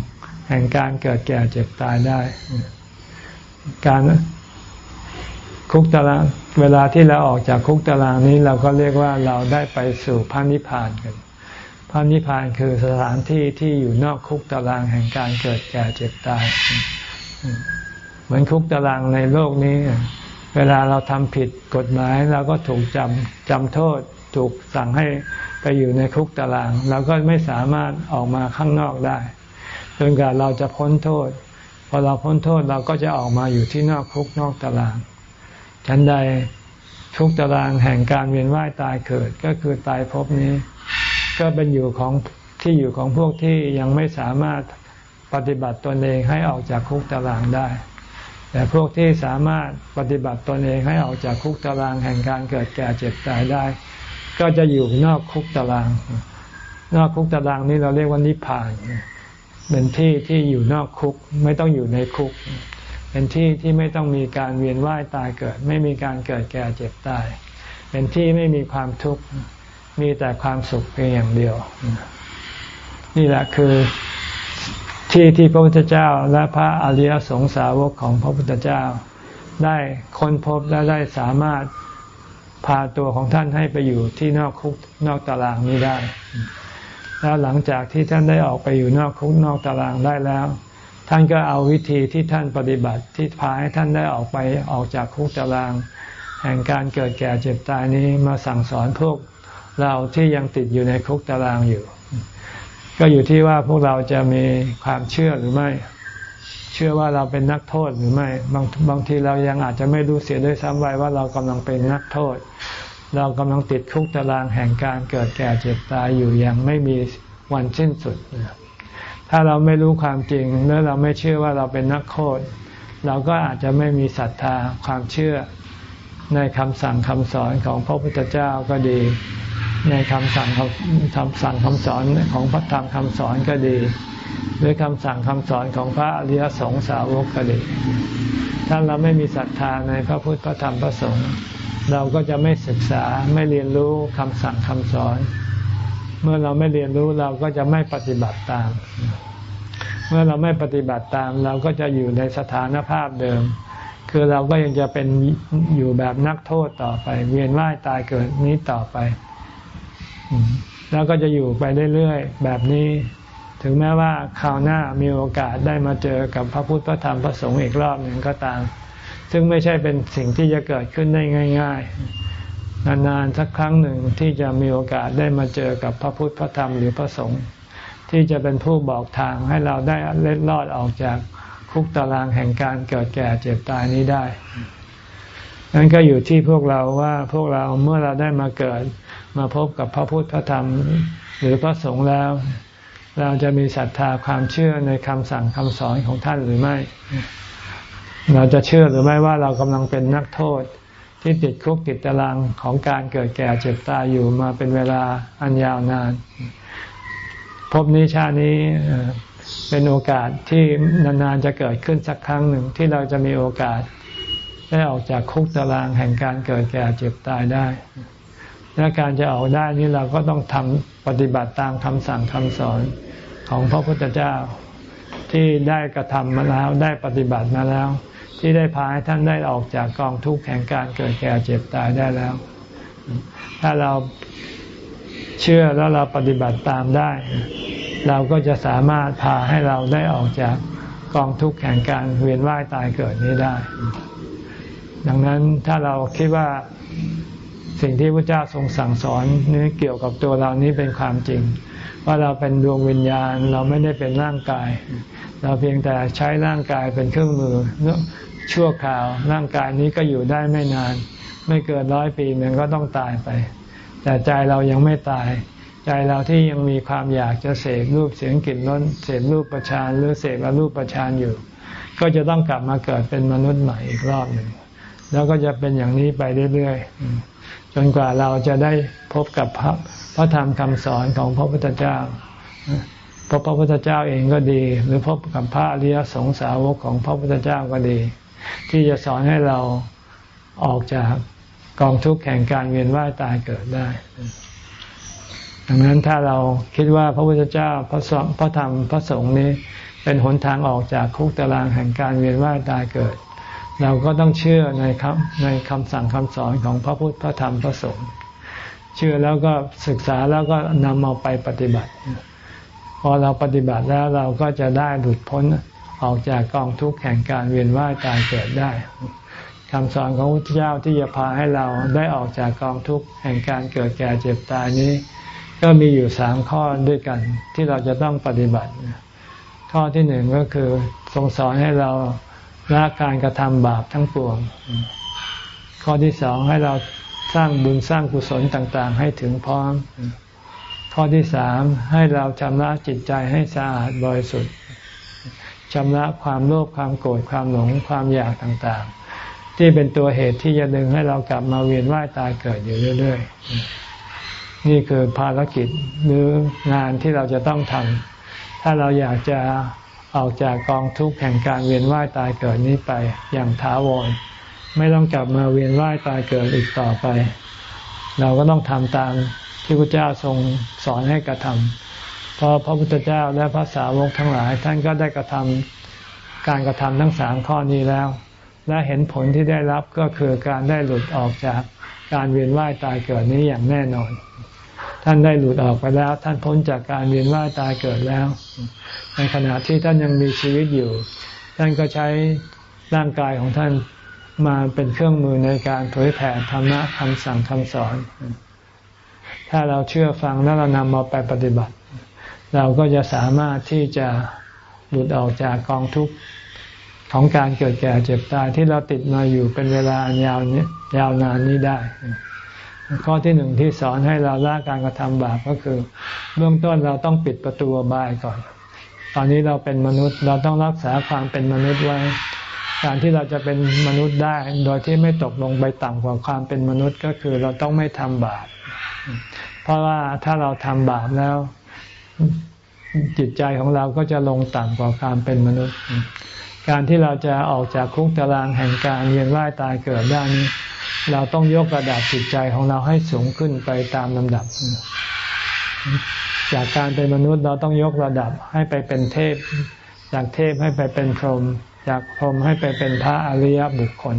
แห่งการเกิดแก่เจ็บตายได้ การคุกตารางเวลาที่เราออกจากคุกตารางนี้เราก็เรียกว่าเราได้ไปสู่พระนิพพานกันพระนิพพานคือสถานที่ที่อยู่นอกคุกตารางแห่งการเกิดแก่เจ็บตาย เหมือนคุกตารางในโลกนี้ เวลาเราทำผิดกฎหมายเราก็ถูกจำจำโทษ ถูกสั่งให้ไปอยู่ในคุกตาราง เราก็ไม่สามารถออกมาข้างนอกได้ จนกว่าเราจะพ้นโทษ พอเราพ้นโทษเราก็จะออกมาอยู่ที่นอกคุกนอกตารางฉันใดทุกตารางแห่งการเวียนว่ายตายเกิดก็คือตายภพนี้ ก็เป็นอยู่ของที่อยู่ของพวกที่ยังไม่สามารถปฏิบัติตนเองให้ออกจากคุกตารางได้ แต่พวกที่สามารถปฏิบัติตนเองให้ออกจากคุกตารางแห่งการเกิดแก่เจ็บตายได้ ก็จะอยู่นอกคุกตาราง นอกคุกตารางนี้เราเรียกว่านิพพาน เป็นที่ที่อยู่นอกคุกไม่ต้องอยู่ในคุก เป็นที่ที่ไม่ต้องมีการเวียนว่ายตายเกิด ไม่มีการเกิดแก่เจ็บตาย เป็นที่ไม่มีความทุกข์มีแต่ความสุขเพียงอย่างเดียว นี่แหละคือที่ที่พระพุทธเจ้าและพระอริยสงสาวกของพระพุทธเจ้า ได้ค้นพบและได้สามารถพาตัวของท่านให้ไปอยู่ที่นอกคุกนอกตารางนี้ได้ แล้วหลังจากที่ท่านได้ออกไปอยู่นอกคุกนอกตารางได้แล้ว ท่านก็เอาวิธีที่ท่านปฏิบัติที่พาให้ท่านได้ออกไปออกจากคุกตาราง แห่งการเกิดแก่เจ็บตายนี้มาสั่งสอนพวกเราที่ยังติดอยู่ในคุกตารางอยู่ ก็อยู่ที่ว่าพวกเราจะมีความเชื่อหรือไม่ เชื่อว่าเราเป็นนักโทษหรือไม่บางบางทีเรายังอาจจะไม่รู้เสียด้วยซ้ำไปว่าเรากำลังเป็นนักโทษ เรากำลังติดคุกตารางแห่งการเกิดแก่เจ็บตายอยู่อย่างไม่มีวันสิ้นสุด ถ้าเราไม่รู้ความจริงและเราไม่เชื่อว่าเราเป็นนักโทษเราก็อาจจะไม่มีศรัทธาความเชื่อในคำสั่งคำสอนของพระพุทธเจ้าก็ดี ในคำสั่งคำสั่งคำสอนของพระธรรมคำสอนก็ดี หรือคำสั่งคำสอนของพระอริยสงสาวกก็ดี ถ้าเราไม่มีศรัทธาในพระพุทธพระธรรมพระสงฆ์ เราก็จะไม่ศึกษาไม่เรียนรู้คำสั่งคำสอน เมื่อเราไม่เรียนรู้เราก็จะไม่ปฏิบัติตาม เมื่อเราไม่ปฏิบัติตาม เราก็จะอยู่ในสถานภาพเดิม คือเราก็ยังจะเป็นอยู่แบบนักโทษต่อไป เวียนว่ายตายเกิดนี้ต่อไป แล้วก็จะอยู่ไปเรื่อยๆแบบนี้ ถึงแม้ว่าคราวหน้ามีโอกาสได้มาเจอกับพระพุทธพระธรรมพระสงฆ์อีกรอบหนึ่งก็ตาม ซึ่งไม่ใช่เป็นสิ่งที่จะเกิดขึ้นได้ง่าย ๆ นานๆสักครั้งหนึ่งที่จะมีโอกาสได้มาเจอกับพระพุทธพระธรรมหรือพระสงฆ์ที่จะเป็นผู้บอกทางให้เราได้เล็ดลอดออกจากคุกตารางแห่งการเกิดแก่เจ็บตายนี้ได้ นั้นก็อยู่ที่พวกเราว่าพวกเราเมื่อเราได้มาเกิดมาพบกับพระพุทธพระธรรม หรือพระสงฆ์แล้ว เราจะมีศรัทธาความเชื่อในคำสั่งคำสอนของท่านหรือไม่ เราจะเชื่อหรือไม่ว่าเรากำลังเป็นนักโทษ ที่ติดคุกติดตารางของการเกิดแก่เจ็บตายอยู่มาเป็นเวลาอันยาวนาน พบนี้ชานี้เป็นโอกาสที่นานๆจะเกิดขึ้นสักครั้งหนึ่งที่เราจะมีโอกาสได้ออกจากคุกตารางแห่งการเกิดแก่เจ็บตายได้และการจะออกได้นี้เราก็ต้องทำปฏิบัติตามคำสั่งคำสอนของพระพุทธเจ้าที่ได้กระทำมาแล้วได้ปฏิบัติมาแล้ว ที่ได้พาให้ท่านได้ออกจากกองทุกข์แห่งการเกิดแก่เจ็บตายได้แล้ว ถ้าเราเชื่อแล้วเราปฏิบัติตามได้ เราก็จะสามารถพาให้เราได้ออกจากกองทุกข์แห่งการเวียนว่ายตายเกิดนี้ได้ ดังนั้นถ้าเราคิดว่าสิ่งที่พระเจ้าทรงสั่งสอนนี้เกี่ยวกับตัวเรานี้เป็นความจริง ว่าเราเป็นดวงวิญญาณเราไม่ได้เป็นร่างกาย เราเพียงแต่ใช้ร่างกายเป็นเครื่องมือ ชั่วคราว ร่างกายนี้ก็อยู่ได้ไม่นาน ไม่เกินร้อยปีมันก็ต้องตายไป แต่ใจเรายังไม่ตาย ใจเราที่ยังมีความอยากจะเสพรูปเสียงกลิ่นรสเสพรูปประชานหรือเสพอรูปประชานอยู่ ก็จะต้องกลับมาเกิดเป็นมนุษย์ใหม่อีกรอบหนึ่งแล้วก็จะเป็นอย่างนี้ไปเรื่อยๆจนกว่าเราจะได้พบกับพระพระธรรมคำสอนของพระพุทธเจ้าพบพระพุทธเจ้าเองก็ดี หรือพบกับพระอริยสงสาวกของพระพุทธเจ้าก็ดี ที่จะสอนให้เราออกจากกองทุกข์แห่งการเวียนว่ายตายเกิดได้ ดังนั้นถ้าเราคิดว่าพระพุทธเจ้าพระสงฆ์พระธรรมพระสงฆ์นี้เป็นหนทางออกจากคุกตารางแห่งการเวียนว่ายตายเกิด เราก็ต้องเชื่อในคำในคำสั่งคำสอนของพระพุทธพระธรรมพระสงฆ์เชื่อแล้วก็ศึกษาแล้วก็นำเอาไปปฏิบัติ พอเราปฏิบัติแล้วเราก็จะได้หลุดพ้น ออกจากกองทุกข์แห่งการเวียนว่ายตายเกิดได้คำสอนของพระพุทธเจ้าที่จะพาให้เราได้ออกจากกองทุกข์แห่งการเกิดแก่เจ็บตายนี้ ก็มีอยู่สามข้อด้วยกันที่เราจะต้องปฏิบัติ ข้อที่หนึ่งก็คือทรงสอนให้เราละการกระทำบาปทั้งปวง ข้อที่สองให้เราสร้างบุญสร้างกุศลต่างๆ ให้ถึงพร้อม ข้อที่สามให้เราชำระจิตใจให้สะอาดบริสุทธิ์ ชำระความโลภความโกรธความหลงความอยากต่างๆ ที่เป็นตัวเหตุที่จะดึงให้เรากลับมาเวียนว่ายตายเกิดอยู่เรื่อย ๆ นี่คือภารกิจหรืองานที่เราจะต้องทำถ้าเราอยากจะออกจากกองทุกข์แห่งการเวียนว่ายตายเกิดนี้ไปอย่างถาวรไม่ต้องกลับมาเวียนว่ายตายเกิดอีกต่อไป เราก็ต้องทำตามที่พระเจ้าทรงสอนให้กระทำ เพราะพระพุทธเจ้าและพระสาวกทั้งหลาย ท่านก็ได้กระทำการกระทำทั้งสามข้อนี้แล้ว และเห็นผลที่ได้รับก็คือการได้หลุดออกจากการเวียนว่ายตายเกิดนี้อย่างแน่นอน ท่านได้หลุดออกไปแล้ว ท่านพ้นจากการเวียนว่ายตายเกิดแล้ว ในขณะที่ท่านยังมีชีวิตอยู่ ท่านก็ใช้ร่างกายของท่านมาเป็นเครื่องมือในการเผยแผ่ธรรมะคำสั่งคำสอน ถ้าเราเชื่อฟังแล้วเรานำมาไปปฏิบัติ เราก็จะสามารถที่จะหลุดออกจากกองทุกข์ของการเกิดแก่เจ็บตายที่เราติดมาอยู่เป็นเวลายาวนี้ยาวนานนี้ได้ ข้อที่หนึ่งที่สอนให้เราละการกระทำบาปก็คือ เบื้องต้นเราต้องปิดประตูบายก่อน ตอนนี้เราเป็นมนุษย์เราต้องรักษาความเป็นมนุษย์ไว้ การที่เราจะเป็นมนุษย์ได้ โดยที่ไม่ตกลงไปต่ำกว่าความเป็นมนุษย์ก็คือเราต้องไม่ทำบาปเพราะว่าถ้าเราทำบาปแล้ว จิตใจของเราก็จะลงต่ำกว่าความเป็นมนุษย์ การที่เราจะออกจากคุกตารางแห่งการเวียนว่ายตายเกิดได้นี้ เราต้องยกระดับจิตใจของเราให้สูงขึ้นไปตามลำดับ จากการเป็นมนุษย์เราต้องยกระดับให้ไปเป็นเทพ จากเทพให้ไปเป็นพรหมจากพรหมให้ไปเป็นพระอริยบุคคล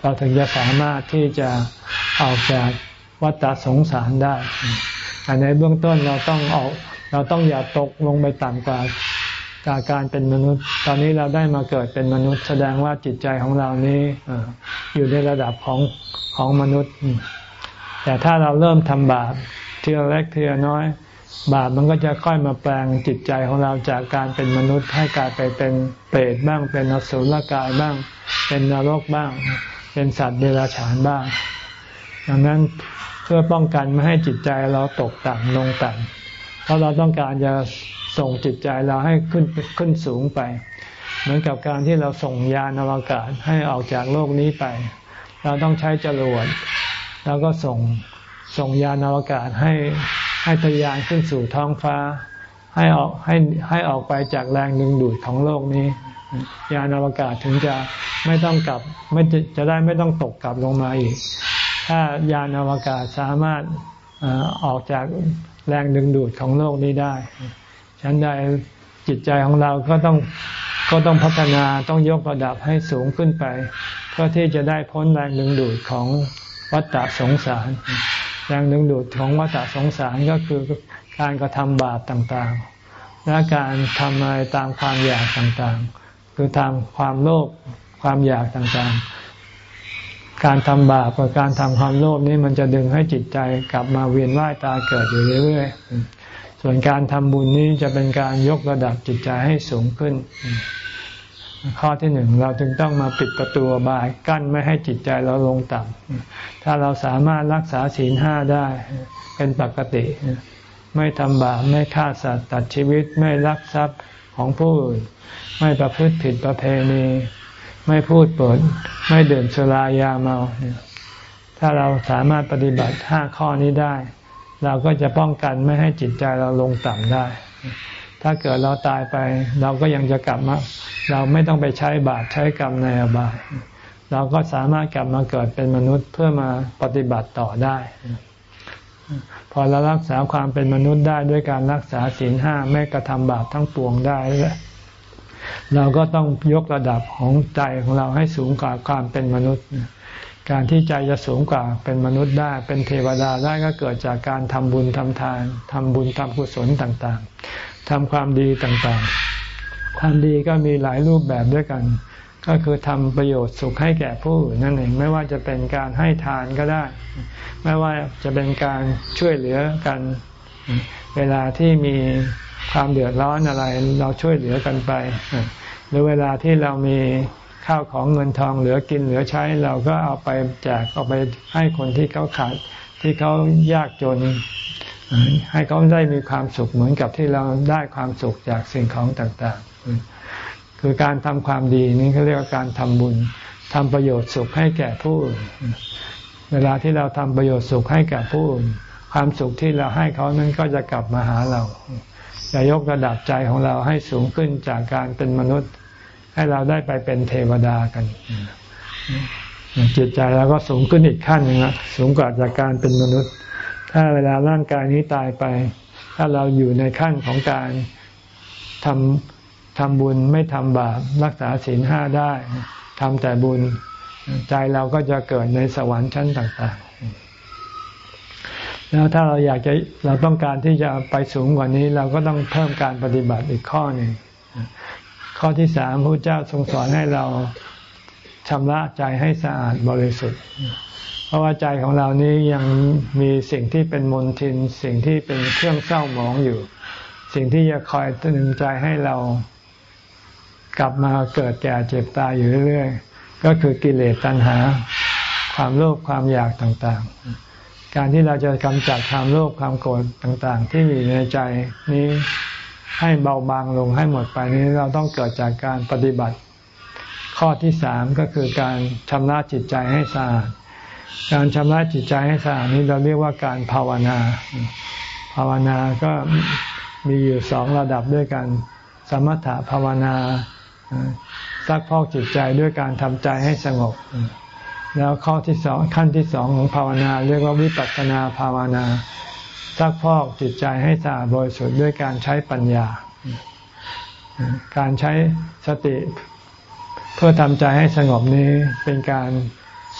เราถึงจะสามารถที่จะออกจากวัฏสงสารได้ อันในเบื้องต้นเราต้องออกเราต้องอย่าตกลงไปต่ำกว่าจากการเป็นมนุษย์ ตอนนี้เราได้มาเกิดเป็นมนุษย์ แสดงว่าจิตใจของเรานี้อยู่ในระดับของของมนุษย์ แต่ถ้าเราเริ่มทำบาปเทียเล็กเทียน้อย บาปมันก็จะค่อยมาแปลงจิตใจของเราจากการเป็นมนุษย์ ให้กลายไปเป็นเปรตบ้าง เป็นอสุรกายบ้าง เป็นนรกบ้าง เป็นสัตว์เดรัจฉานบ้าง ดังนั้น เพื่อป้องกันไม่ให้จิตใจเราตกต่ำลงต่ำเพราะเราต้องการจะส่งจิตใจเราให้ขึ้นขึ้นสูงไป เหมือนกับการที่เราส่งยานอวกาศให้ออกจากโลกนี้ไป เราต้องใช้จรวดแล้วก็ส่งส่งยานอวกาศให้ให้ทะยานขึ้นสู่ท้องฟ้า ให้ออกให้ให้ออกไปจากแรงดึงดูดของโลกนี้ ยานอวกาศถึงจะไม่ต้องกลับไม่จะได้ไม่ต้องตกกลับลงมาอีก ถ้ายานอวกาศสามารถออกจากแรงดึงดูดของโลกนี้ได้ฉันใดจิตใจของเราก็ต้องก็ต้องพัฒนาต้องยกระดับให้สูงขึ้นไป เพื่อที่จะได้พ้นแรงดึงดูดของวัฏฏะสงสาร แรงดึงดูดของวัฏฏะสงสารก็คือการกระทำบาปต่างๆ และการทำอะไรตามความอยากต่างๆ คือตามความโลภความอยากต่างๆ การทำบาปกับการทำความโลภนี่มันจะดึงให้จิตใจกลับมาเวียนว่ายตายเกิดอยู่เรื่อยๆ ส่วนการทำบุญนี้จะเป็นการยกระดับจิตใจให้สูงขึ้น ข้อที่หนึ่งเราจึงต้องมาปิดประตูบายกั้นไม่ให้จิตใจเราลงต่ำถ้าเราสามารถรักษาศีลห้าได้เป็นปกติ ไม่ทำบาปไม่ฆ่าสัตว์ตัดชีวิตไม่ลักทรัพย์ของผู้อื่นไม่ประพฤติผิดประเพณี ไม่พูดเปิด ไม่ดื่มสุรายาเมา ถ้าเราสามารถปฏิบัติห้าข้อนี้ได้ เราก็จะป้องกันไม่ให้จิตใจเราลงต่ำได้ ถ้าเกิดเราตายไป เราก็ยังจะกลับมา เราไม่ต้องไปใช้บาปใช้กรรมในอบาย เราก็สามารถกลับมาเกิดเป็นมนุษย์เพื่อมาปฏิบัติต่อได้ พอเรารักษาความเป็นมนุษย์ได้ด้วยการรักษาศีลห้าไม่กระทำบาปทั้งปวงได้ เราก็ต้องยกระดับของใจของเราให้สูงกว่าความเป็นมนุษย์ การที่ใจจะสูงกว่าเป็นมนุษย์ได้ เป็นเทวดาได้ก็เกิดจากการทำบุญทำทานทำบุญทำกุศลต่างๆทำความดีต่างๆทำดีก็มีหลายรูปแบบด้วยกันก็คือทำประโยชน์สุขให้แก่ผู้อื่นนั่นเองไม่ว่าจะเป็นการให้ทานก็ได้ ไม่ว่าจะเป็นการช่วยเหลือกัน เวลาที่มี ความเดือดร้อนอะไรเราช่วยเหลือกันไปหรือเวลาที่เรามีข้าวของเงินทองเหลือกินเหลือใช้ เราก็เอาไปแจกเอาไปให้คนที่เขาขาดที่เขายากจน ให้เขาได้มีความสุขเหมือนกับที่เราได้ความสุขจากสิ่งของต่างๆ คือการทำความดีนี้เขาเรียกว่าการทำบุญทำประโยชน์สุขให้แก่ผู้อื่นเวลาที่เราทำประโยชน์สุขให้แก่ผู้อื่นความสุขที่เราให้เขานั้นก็จะกลับมาหาเรา จะยกระดับใจของเราให้สูงขึ้นจากการเป็นมนุษย์ ให้เราได้ไปเป็นเทวดากันจิตใจเราก็สูงขึ้นอีกขั้นนึงละสูงกว่าจากการเป็นมนุษย์ ถ้าเวลาร่างกายนี้ตายไป ถ้าเราอยู่ในขั้นของการทำทำบุญไม่ทำบาปรักษาศีลห้าได้ทำแต่บุญ ใจเราก็จะเกิดในสวรรค์ชั้นต่างๆ แล้วถ้าเราอยากจะเราต้องการที่จะไปสูงกว่านี้ เราก็ต้องเพิ่มการปฏิบัติอีกข้อหนึ่งข้อที่สามพระเจ้าทรงสอนให้เราชำระใจให้สะอาดบริสุทธิ์ เพราะว่าใจของเรานี้ยังมีสิ่งที่เป็นมลทิน สิ่งที่เป็นเครื่องเศร้าหมองอยู่ สิ่งที่จะคอยตึงใจให้เรากลับมาเกิดแก่เจ็บตายอยู่เรื่อยๆก็คือกิเลสตัณหา ความโลภความอยากต่างๆ การที่เราจะกำจัดความโลภความโกรธต่างๆ ที่มีในใจนี้ให้เบาบางลงให้หมดไปนี้เราต้องเกิดจากการปฏิบัติ ข้อที่สามก็คือการชำระจิตใจให้สะอาดการชำระจิตใจให้สะอาดนี้เราเรียกว่าการภาวนา ภาวนาก็มีอยู่สองระดับด้วยกันสมถะภาวนาซักพอกจิตใจด้วยการทำใจให้สงบ แล้วข้อที่สองขั้นที่สองของภาวนา เรียกว่าวิปัสสนาภาวนาซักพอกจิตใจให้สะอาดบริสุทธิ์ด้วยการใช้ปัญญา การใช้สติเพื่อทำใจให้สงบนี้เป็นการ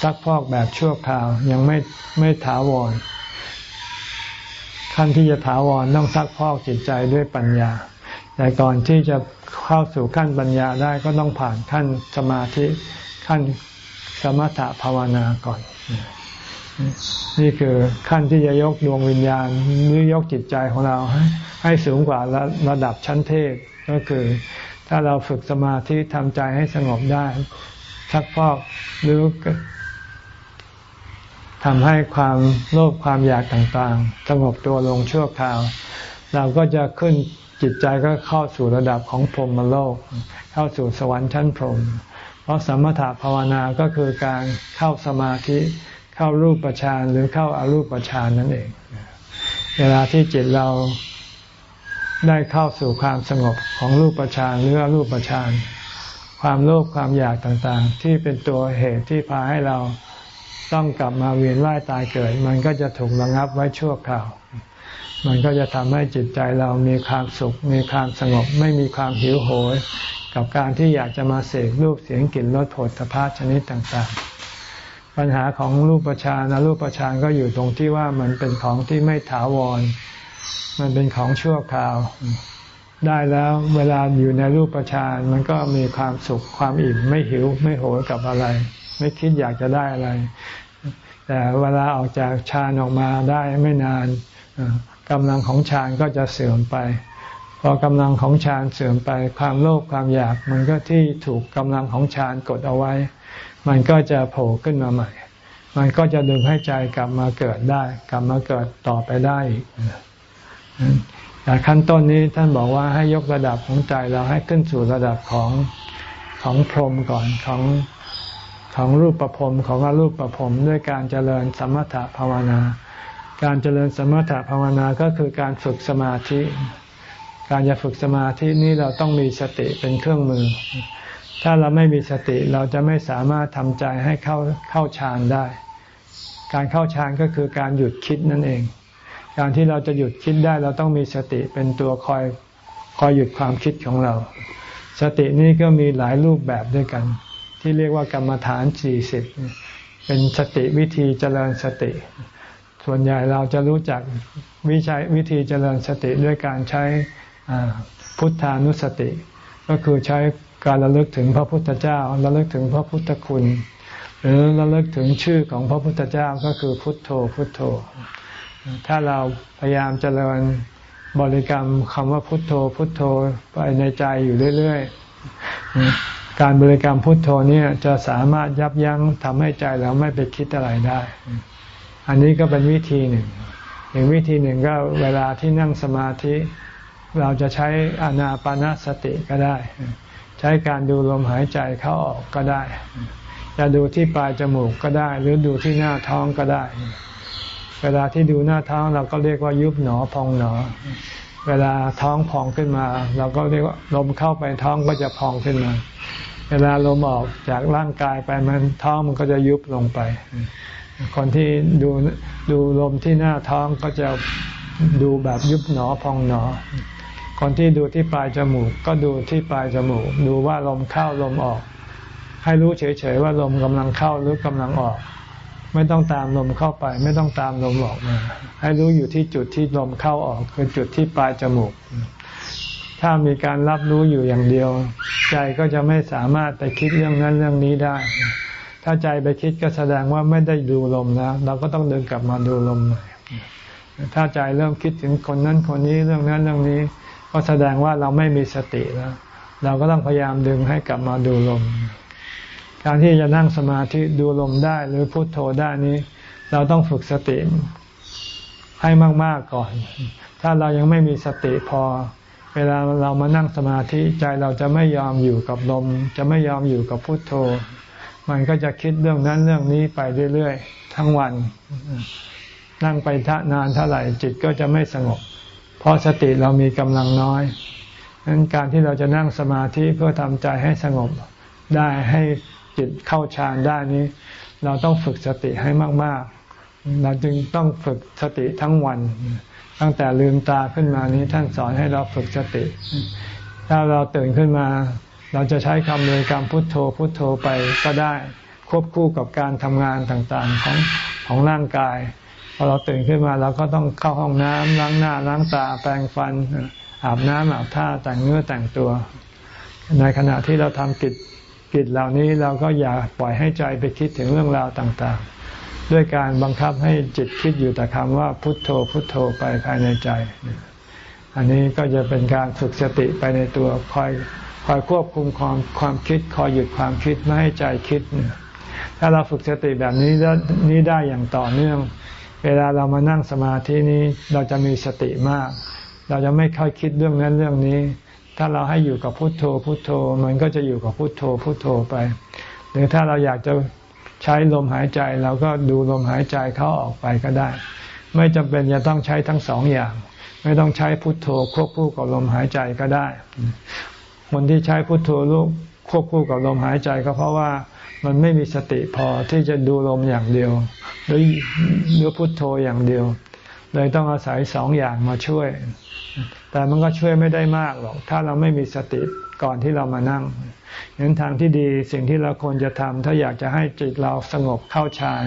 ซักพอกแบบชั่วคราว ยังไม่ไม่ถาวร ขั้นที่จะถาวรต้องซักพอกจิตใจด้วยปัญญา แต่ก่อนที่จะเข้าสู่ขั้นปัญญาได้ก็ต้องผ่านขั้นสมาธิขั้น สมถะภาวนาก่อน นี่คือขั้นที่จะยกดวงวิญญาณหรือยกจิตใจของเรา ให้ให้สูงกว่าระระดับชั้นเทพก็คือ ถ้าเราฝึกสมาธิทำใจให้สงบได้ซักพอกหรือทำให้ความโลภความอยากต่างๆ สงบตัวลงชั่วคราว เราก็จะขึ้นจิตใจก็เข้าสู่ระดับของพรหมโลก เข้าสู่สวรรค์ชั้นพรหม เพราะสมถะภาวนาก็คือการเข้าสมาธิเข้ารูปฌานหรือเข้าอารูปฌานนั่นเอง เวลาที่จิตเราได้เข้าสู่ความสงบของรูปฌานหรืออรูปฌานความโลภความอยากต่างๆ ที่เป็นตัวเหตุที่พาให้เราต้องกลับมาเวียนว่ายตายเกิด มันก็จะถูกระงับไว้ชั่วคราว มันก็จะทำให้จิตใจเรามีความสุข มีความสงบ ไม่มีความหิวโหย กับการที่อยากจะมาเสกรูปเสียงกลิ่นรสผลสภาชนิดต่างๆ ปัญหาของรูปประชานรูปประชานก็อยู่ตรงที่ว่ามันเป็นของที่ไม่ถาวร มันเป็นของชั่วคราว ได้แล้วเวลาอยู่ในรูปประชานมันก็มีความสุขความอิ่มไม่หิวไม่โหยกับอะไร ไม่คิดอยากจะได้อะไร แต่เวลาออกจากฌานออกมาได้ไม่นานกำลังของฌานก็จะเสื่อมไป พอกำลังของฌานเสื่อมไปความโลภความอยาก มันก็ที่ถูกกำลังของฌานกดเอาไว้ มันก็จะโผล่ขึ้นมาใหม่ มันก็จะดึงให้ใจกลับมาเกิดได้ กลับมาเกิดต่อไปได้อีกแต่ขั้นต้นนี้ท่านบอกว่าให้ยกระดับของใจเราให้ขึ้นสู่ระดับของของพรหมก่อนของของรูปประพรมของอรูปประพรมด้วยการเจริญสมถะภาวนา การเจริญสมถะภาวนาก็คือการฝึกสมาธิ การจะฝึกสมาธินี้เราต้องมีสติเป็นเครื่องมือ ถ้าเราไม่มีสติเราจะไม่สามารถทำใจให้เข้าเข้าฌานได้ การเข้าฌานก็คือการหยุดคิดนั่นเอง การที่เราจะหยุดคิดได้เราต้องมีสติเป็นตัวคอยคอยหยุดความคิดของเรา สตินี้ก็มีหลายรูปแบบด้วยกัน ที่เรียกว่ากรรมฐานสี่สิบเป็นสติวิธีเจริญสติ ส่วนใหญ่เราจะรู้จักวิชัยวิธีเจริญสติด้วยการใช้ พุทธานุสติ ก็คือใช้การระลึกถึงพระพุทธเจ้าระลึกถึงพระพุทธคุณ หรือระลึกถึงชื่อของพระพุทธเจ้าก็คือพุทโธพุทโธ ถ้าเราพยายามเจริญบริกรรมคำว่าพุทโธพุทโธไปในใจอยู่เรื่อยๆ การบริกรรมพุทโธนี่จะสามารถยับยั้งทำให้ใจเราไม่ไปคิดอะไรได้ อันนี้ก็เป็นวิธีหนึ่งอีกวิธีหนึ่งก็เวลาที่นั่งสมาธิ เราจะใช้อานาปานาสติก็ได้ ใช้การดูลมหายใจเข้าออกก็ได้ จะดูที่ปลายจมูกก็ได้ หรือดูที่หน้าท้องก็ได้ เวลาที่ดูหน้าท้องเราก็เรียกว่ายุบหนอพองหนอ เวลาท้องพองขึ้นมา เราก็เรียกว่าลมเข้าไปท้องก็จะพองขึ้นมา เวลาลมออกจากร่างกายไปมันท้องมันก็จะยุบลงไป คนที่ดูดูลมที่หน้าท้องก็จะดูแบบยุบหนอพองหนอ คนที่ดูที่ปลายจมูก ก็ดูที่ปลายจมูก ดูว่าลมเข้าลมออก ให้รู้เฉยๆว่าลมกำลังเข้าหรือกำลังออก ไม่ต้องตามลมเข้าไป ไม่ต้องตามลมออกมา ให้รู้อยู่ที่จุดที่ลมเข้าออก คือจุดที่ปลายจมูก ถ้ามีการรับรู้อยู่อย่างเดียว ใจก็จะไม่สามารถไปคิดเรื่องนั้นเรื่องนี้ได้ ถ้าใจไปคิดก็แสดงว่าไม่ได้ดูลมแล้วเราก็ต้องเดินกลับมาดูลมใหม่ถ้าใจเริ่มคิดถึงคนนั้นคนนี้เรื่องนั้นเรื่องนี้ ก็แสดงว่าเราไม่มีสติแล้ว เราก็ต้องพยายามดึงให้กลับมาดูลม การที่จะนั่งสมาธิดูลมได้หรือพุโทโธได้นี้ เราต้องฝึกสติให้มาก ๆก่อน ถ้าเรายังไม่มีสติพอ เวลาเรามานั่งสมาธิใจเราจะไม่ยอมอยู่กับลม จะไม่ยอมอยู่กับพุโทโธ มันก็จะคิดเรื่องนั้นเรื่องนี้ไปเรื่อยๆ ทั้งวัน นั่งไปทนานเท่าไหร่จิตก็จะไม่สงบ เพราะสติเรามีกำลังน้อยดังนั้นการที่เราจะนั่งสมาธิเพื่อทำใจให้สงบได้ให้จิตเข้าฌานได้นี้ เราต้องฝึกสติให้มาก ๆ เราจึงต้องฝึกสติทั้งวัน ตั้งแต่ลืมตาขึ้นมานี้ท่านสอนให้เราฝึกสติ ถ้าเราตื่นขึ้นมา เราจะใช้คำเลยกรรมพุทโธพุทโธไปก็ได้ควบคู่กับการทำงานต่างๆของของร่างกาย อเราตื่นขึ้นมาเราก็ต้องเข้าห้องน้ำล้างหน้าล้างตาแปรงฟัน อาบน้ำอาบท่าแต่งเนื้อแต่งตัว ในขณะที่เราทำกิจกิจเหล่านี้เราก็อย่าปล่อยให้ใจไปคิดถึงเรื่องราวต่างๆ ด้วยการบังคับให้จิตคิดอยู่แต่คำว่าพุทโธพุทโธไปภายในใจ อันนี้ก็จะเป็นการฝึกสติไปในตัวคอยคอยควบคุมความความคิดคอยหยุดความคิดไม่ให้ใจคิด ถ้าเราฝึกสติแบบนี้นี้ได้อย่างต่อเนื่อง เวลาเรามานั่งสมาธินี้เราจะมีสติมาก เราจะไม่ค่อยคิดเรื่องนั้นเรื่องนี้ ถ้าเราให้อยู่กับพุทโธพุทโธ มันก็จะอยู่กับพุทโธพุทโธไป หรือถ้าเราอยากจะใช้ลมหายใจเราก็ดูลมหายใจเข้าออกไปก็ได้ ไม่จำเป็นจะต้องใช้ทั้งสองอย่าง ไม่ต้องใช้พุทโธควบคู่กับลมหายใจก็ได้ คนที่ใช้พุทโธลูกควบคู่กับลมหายใจก็เพราะว่า มันไม่มีสติพอที่จะดูลมอย่างเดียวหรือหรือพุทโธอย่างเดียว เลยต้องอาศัยสองอย่างมาช่วย แต่มันก็ช่วยไม่ได้มากหรอก ถ้าเราไม่มีสติก่อนที่เรามานั่งเห็นทางที่ดีสิ่งที่เราควรจะทำถ้าอยากจะให้จิตเราสงบเข้าฌาน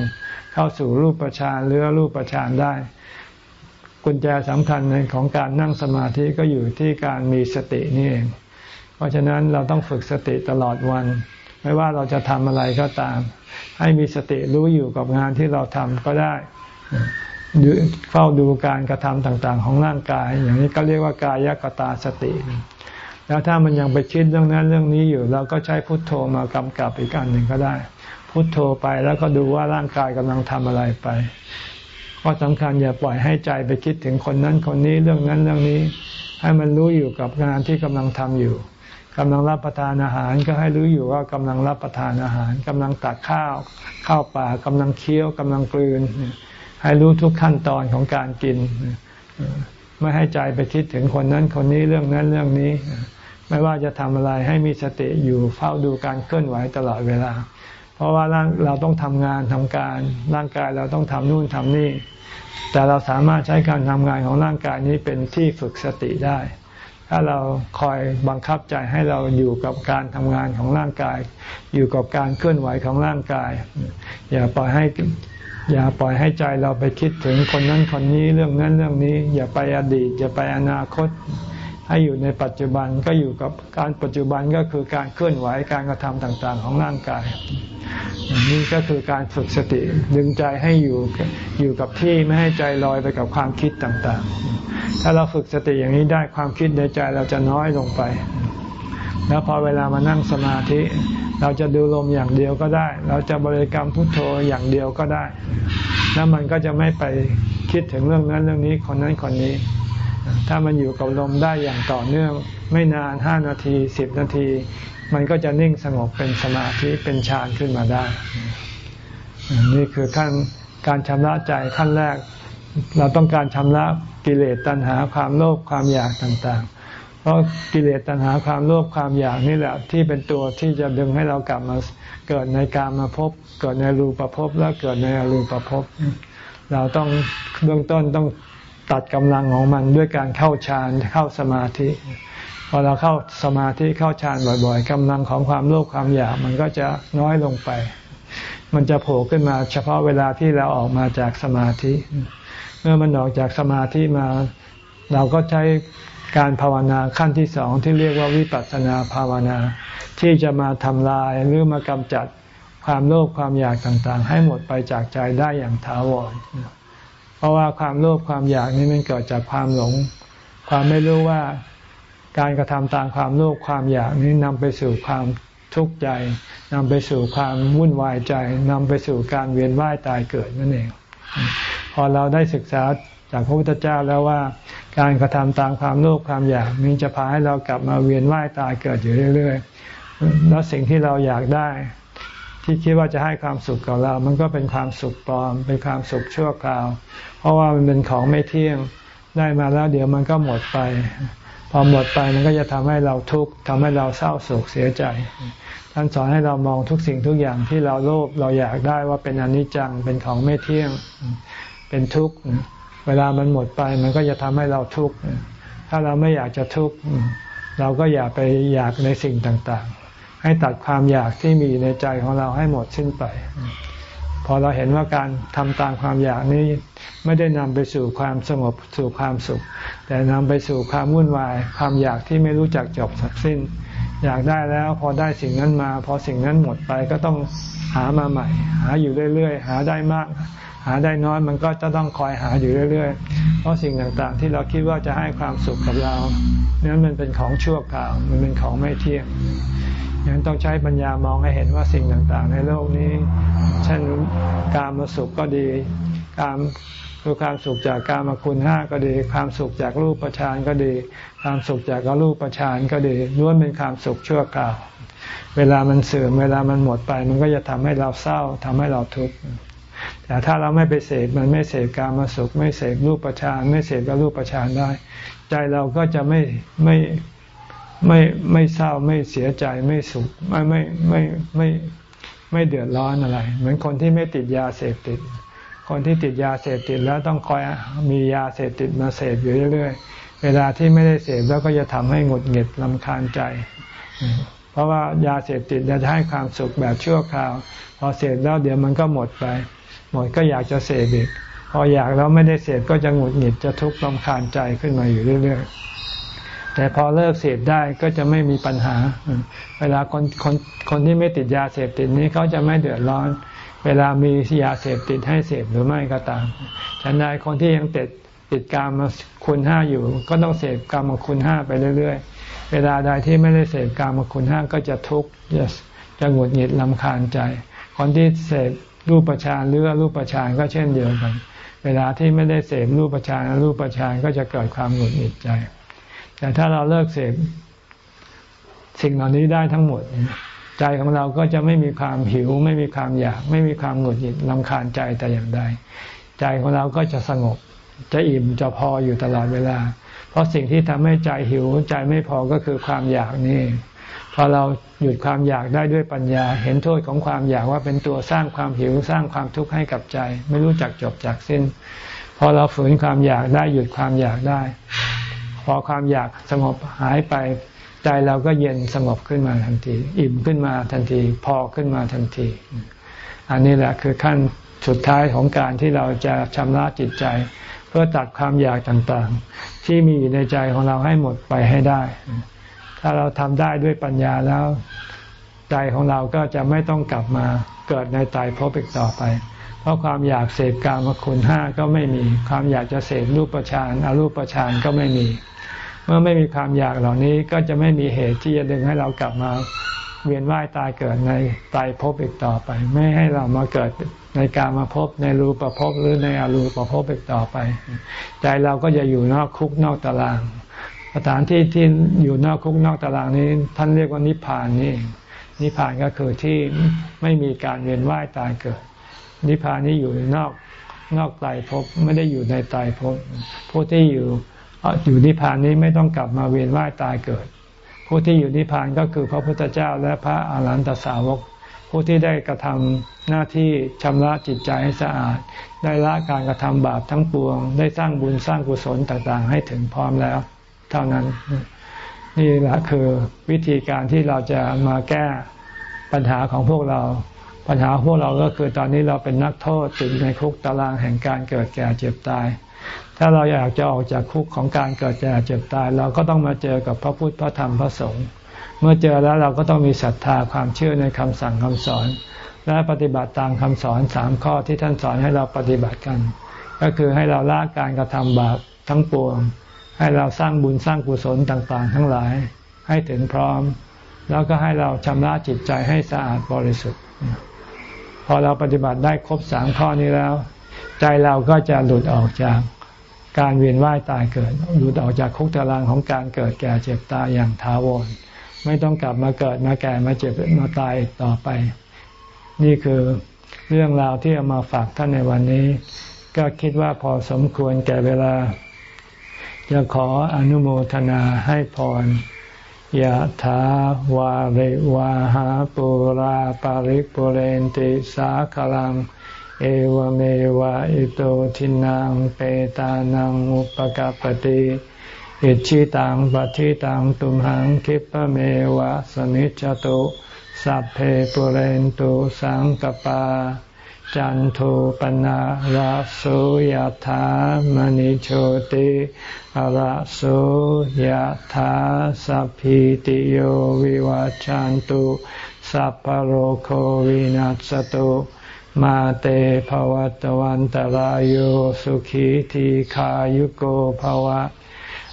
เข้าสู่รูปฌานหรือรูปฌานได้ กุญแจสำคัญในของการนั่งสมาธิก็อยู่ที่การมีสตินี่เอง เพราะฉะนั้นเราต้องฝึกสติตลอดวัน ไม่ว่าเราจะทำอะไรก็ตาม ให้มีสติรู้อยู่กับงานที่เราทำก็ได้เฝ้าดูการกระทำต่างๆ ของร่างกาย อย่างนี้ก็เรียกว่ากายกตาสติ แล้วถ้ามันยังไปคิดเรื่องนั้นเรื่องนี้อยู่ เราก็ใช้พุทโธมากำกับอีกอันหนึ่งก็ได้ พุทโธไปแล้วก็ดูว่าร่างกายกำลังทำอะไรไปข้อสำคัญอย่าปล่อยให้ใจไปคิดถึงคนนั้นคนนี้เรื่องนั้นเรื่องนี้ ให้มันรู้อยู่กับงานที่กำลังทำอยู่ กำลังรับประทานอาหารก็ให้รู้อยู่ว่ากำลังรับประทานอาหารกำลังตักข้าวข้าวปลากำลังเคี้ยวกำลังกลืน ให้รู้ทุกขั้นตอนของการกิน ไม่ให้ใจไปคิดถึงคนนั้นคนนี้เรื่องนั้นเรื่องนี้ ไม่ว่าจะทำอะไรให้มีสติอยู่เฝ้าดูการเคลื่อนไหวตลอดเวลา เพราะว่าเราต้องทำงานทำการ ร่างกายเราต้องทำนู่นทำนี่ แต่เราสามารถใช้การทำงานของร่างกายนี้เป็นที่ฝึกสติได้ ถ้าเราคอยบังคับใจให้เราอยู่กับการทำงานของร่างกาย อยู่กับการเคลื่อนไหวของร่างกาย อย่าปล่อยให้อย่าปล่อยให้ใจเราไปคิดถึงคนนั้นคนนี้เรื่องนั้นเรื่องนี้ อย่าไปอดีต อย่าไปอนาคต ให้อยู่ในปัจจุบันก็อยู่กับการปัจจุบันก็คือการเคลื่อนไหวการกระทำต่างๆ ของร่างกาย นี่ก็คือการฝึกสติดึงใจให้อยู่อยู่กับที่ไม่ให้ใจลอยไปกับความคิดต่างๆ ถ้าเราฝึกสติอย่างนี้ได้ความคิดในใจเราจะน้อยลงไป แล้วพอเวลามานั่งสมาธิ เราจะดูลมอย่างเดียวก็ได้ เราจะบริกรรมพุทโธอย่างเดียวก็ได้ แล้วมันก็จะไม่ไปคิดถึงเรื่องนั้นเรื่องนี้คนนั้นคนนี้ ถ้ามันอยู่กับลมได้อย่างต่อเนื่อง ไม่นานห้านาทีสิบนาที มันก็จะนิ่งสงบเป็นสมาธิเป็นฌานขึ้นมาได้ นี่คือขั้นการชำระใจขั้นแรก เราต้องการชำระกิเลสตัณหาความโลภความอยากต่างๆ เพราะกิเลสตัณหาความโลภความอยากนี่แหละที่เป็นตัวที่จะดึงให้เรากลับมาเกิดในการมาพบ เกิดในรูปภพแล้วเกิดในอรูปภพเราต้องเบื้องต้นต้องตัดกำลังของมันด้วยการเข้าฌานเข้าสมาธิ พอเราเข้าสมาธิเข้าฌานบ่อย ๆกำลังของความโลภความอยากมันก็จะน้อยลงไป มันจะโผล่ขึ้นมาเฉพาะเวลาที่เราออกมาจากสมาธิ เมื่อมันออกจากสมาธิมา เราก็ใช้การภาวนาขั้นที่สองที่เรียกว่าวิปัสสนาภาวนา ที่จะมาทำลายหรือมากำจัดความโลภความอยากต่างๆ ให้หมดไปจากใจได้อย่างถาวร เพราะว่าความโลภความอยากนี้มันเกิดจากความหลง ความไม่รู้ว่า การกระทำตามความโลภความอยากนี้นำไปสู่ความทุกข์ใจนำไปสู่ความวุ่นวายใจนำไปสู่การเวียนว่ายตายเกิดนั่นเอง พอเราได้ศึกษาจากพระพุทธเจ้าแล้วว่า การกระทำตามความโลภความอยากนี้จะพาให้เรากลับมาเวียนว่ายตายเกิดอยู่เรื่อยๆ แล้วสิ่งที่เราอยากได้ ที่คิดว่าจะให้ความสุขกับเรา มันก็เป็นความสุขปลอม เป็นความสุขชั่วคราว เพราะว่ามันเป็นของไม่เที่ยงได้มาแล้วเดี๋ยวมันก็หมดไป อหมดไปมันก็จะทำให้เราทุกข์ทำให้เราเศร้าโศกเสียใจ ท่านสอนให้เรามองทุกสิ่งทุกอย่างที่เราโลภเราอยากได้ว่าเป็นอนิจจังเป็นของไม่เที่ยงเป็นทุกข์เวลามันหมดไปมันก็จะทำให้เราทุกข์ถ้าเราไม่อยากจะทุกข์เราก็อย่าไปอยากในสิ่งต่างๆ ให้ตัดความอยากที่มีในใจของเราให้หมดสิ้นไป พอเราเห็นว่าการทำตามความอยากนี้ไม่ได้นำไปสู่ความสงบสู่ความสุข แต่นำไปสู่ความวุ่นวาย ความอยากที่ไม่รู้จักจบสักสิ้น อยากได้แล้วพอได้สิ่งนั้นมา พอสิ่งนั้นหมดไปก็ต้องหามาใหม่ หาอยู่เรื่อยๆ หาได้มาก หาได้น้อยมันก็จะต้องคอยหาอยู่เรื่อยๆ เพราะสิ่งต่างๆ ที่เราคิดว่าจะให้ความสุขกับเรานั้นมันเป็นของชั่วคราวมันเป็นของไม่เที่ยง ยังต้องใช้ปัญญามองให้เห็นว่าสิ่งต่างๆ ในโลกนี้เช่นการมาสุขก็ดีการคือความสุขจากการมาคุณห้าก็ดี ความสุขจากรูปประชานก็ดี ความสุขจากกรูปประชานก็ดีล้วนเป็นความสุขชั่วคราว เวลามันเสื่อมเวลามันหมดไป มันก็จะทำให้เราเศร้าทำให้เราทุกข์แต่ถ้าเราไม่ไปเสพมันไม่เสพการมาสุข ไม่เสพรูปประชานไม่เสพกับรูปประชานได้ ใจเราก็จะไม่ไม่ ไม่ไม่เศร้าไม่เสียใจไม่สุขไม่ไม่ไม่ไม่ไม่เดือดร้อนอะไร เหมือนคนที่ไม่ติดยาเสพติด คนที่ติดยาเสพติดแล้วต้องคอยมียาเสพติดมาเสพอยู่เรื่อยๆ เวลาที่ไม่ได้เสพแล้วก็จะทำให้หงุดหงิดลำคาญใจ เพราะว่ายาเสพติดจะให้ความสุขแบบชั่วคราว พอเสพแล้วเดี๋ยวมันก็หมดไป หมดก็อยากจะเสพอีกพออยากแล้วไม่ได้เสพก็จะหงุดหงิดจะทุกข์รำคาญใจขึ้นมาอยู่เรื่อยๆ แต่พอเลิกเสพได้ก็จะไม่มีปัญหา เวลาคนคนคนที่ไม่ติดยาเสพติดนี้เขาจะไม่เดือดร้อน เวลามียาเสพติดให้เสพหรือไม่ก็ตามฉันใดคนที่ยังติดติดกามมาคุณห้าอยู่ ก็ต้องเสพกามมาคุณห้าไปเรื่อย ๆ เวลาใดที่ไม่ได้เสพกามมาคุณห้าก็จะทุกข์จะจะหงุดหงิดลำคาญใจ คนที่เสพรูปประชานหรือรูปประชานก็เช่นเดียวกัน เวลาที่ไม่ได้เสพรูปประชานรูปประชานก็จะเกิดความหงุดหงิดใจ แต่ถ้าเราเลิกเสพสิ่งเหล่านี้ได้ทั้งหมด ใจของเราก็จะไม่มีความหิว ไม่มีความอยาก ไม่มีความหงุดหงิดลำคาญใจแต่อย่างใดใจของเราก็จะสงบ จะอิ่มจะพออยู่ตลอดเวลา เพราะสิ่งที่ทำให้ใจหิว ใจไม่พอก็คือความอยากนี่พอเราหยุดความอยากได้ด้วยปัญญา เห็นโทษของความอยากว่าเป็นตัวสร้างความหิวสร้างความทุกข์ให้กับใจ ไม่รู้จักจบจากสิ้น พอเราฝืนความอยากได้หยุดความอยากได้ พอความอยากสงบหายไป ใจเราก็เย็นสงบขึ้นมาทันที อิ่มขึ้นมาทันที พอขึ้นมาทันที อันนี้แหละคือขั้นสุดท้ายของการที่เราจะชำระจิตใจ เพื่อตัดความอยากต่างๆ ที่มีอยู่ในใจของเราให้หมดไปให้ได้ ถ้าเราทำได้ด้วยปัญญาแล้ว ใจของเราก็จะไม่ต้องกลับมาเกิดในตายพบอีกต่อไป เพราะความอยากเสพกามคุณห้าก็ไม่มี ความอยากจะเสพรูปประชานอารูปประชานก็ไม่มี เมื่อไม่มีความอยากเหล่านี้ก็จะไม่มีเหตุที่จะดึงให้เรากลับมาเวียนว่ายตายเกิดในตายภพอีกต่อไป ไม่ให้เรามาเกิดในการมาพบในรูปภพหรือในอรูปภพอีกต่อไป ใจเราก็จะอยู่นอกคุกนอกตาราง สถานที่ที่อยู่นอกคุกนอกตารางนี้ ท่านเรียกว่านิพพานนี่นิพพานก็คือที่ไม่มีการเวียนว่ายตายเกิด นิพพานนี้อยู่นอกนอกตายภพไม่ได้อยู่ในตายภพผู้ที่อยู่ อยู่นิพพานนี้ไม่ต้องกลับมาเวียนว่ายตายเกิด ผู้ที่อยู่นิพพานก็คือพระพุทธเจ้าและพระอาหารหันตสาวก ผู้ที่ได้กระทำหน้าที่ชำระจิตใจให้สะอาด ได้ละการกระทำบาปทั้งปวง ได้สร้างบุญสร้างกุศลต่างๆ ให้ถึงพร้อมแล้ว เท่านั้น นี่แหละคือวิธีการที่เราจะมาแก้ปัญหาของพวกเรา ปัญหาพวกเราก็คือตอนนี้เราเป็นนักโทษติดในคุกตารางแห่งการเกิดแก่เจ็บตาย ถ้าเราอยากจะออกจากคุกของการเกิดแก่เจ็บตาย เราก็ต้องมาเจอกับพระพุทธพระธรรมพระสงฆ์เมื่อเจอแล้วเราก็ต้องมีศรัทธาความเชื่อในคำสั่งคำสอน และปฏิบัติตามคำสอนสามข้อที่ท่านสอนให้เราปฏิบัติกัน ก็คือให้เราละการกระทำบาปทั้งปวง ให้เราสร้างบุญสร้างกุศลต่างๆ ทั้งหลายให้ถึงพร้อม แล้วก็ให้เราชำระจิตใจให้สะอาดบริสุทธิ์ พอเราปฏิบัติได้ครบสามข้อนี้แล้ว ใจเราก็จะหลุดออกจาก การเวียนว่ายตายเกิดหลุดออกจากคุกตารางของการเกิดแก่เจ็บตายอย่างถาวร ไม่ต้องกลับมาเกิดมาแก่มาเจ็บมาตายต่อไป นี่คือเรื่องราวที่เอามาฝากท่านในวันนี้ ก็คิดว่าพอสมควรแก่เวลา จะขออนุโมทนาให้พรยะถาวาเรวาหาปุราปาริปุเรนติสาคลัง เอวเมวะอิโตทินังเปตานังอุปกปติอิจฉิตังปัตถิตังตุมหังขิปปะเมวะสะมิชฌะตุสัพเพปูเรนตุสังกัปปา จันโทปัณณะระโสยะถามะณิโชติระโสยะถาสัพพีติโยวิวัชชันตุสัพพะโรโควินัสสะตุ มาเตภะวัตวันตะราโยสุขีทีขายุโกภวะ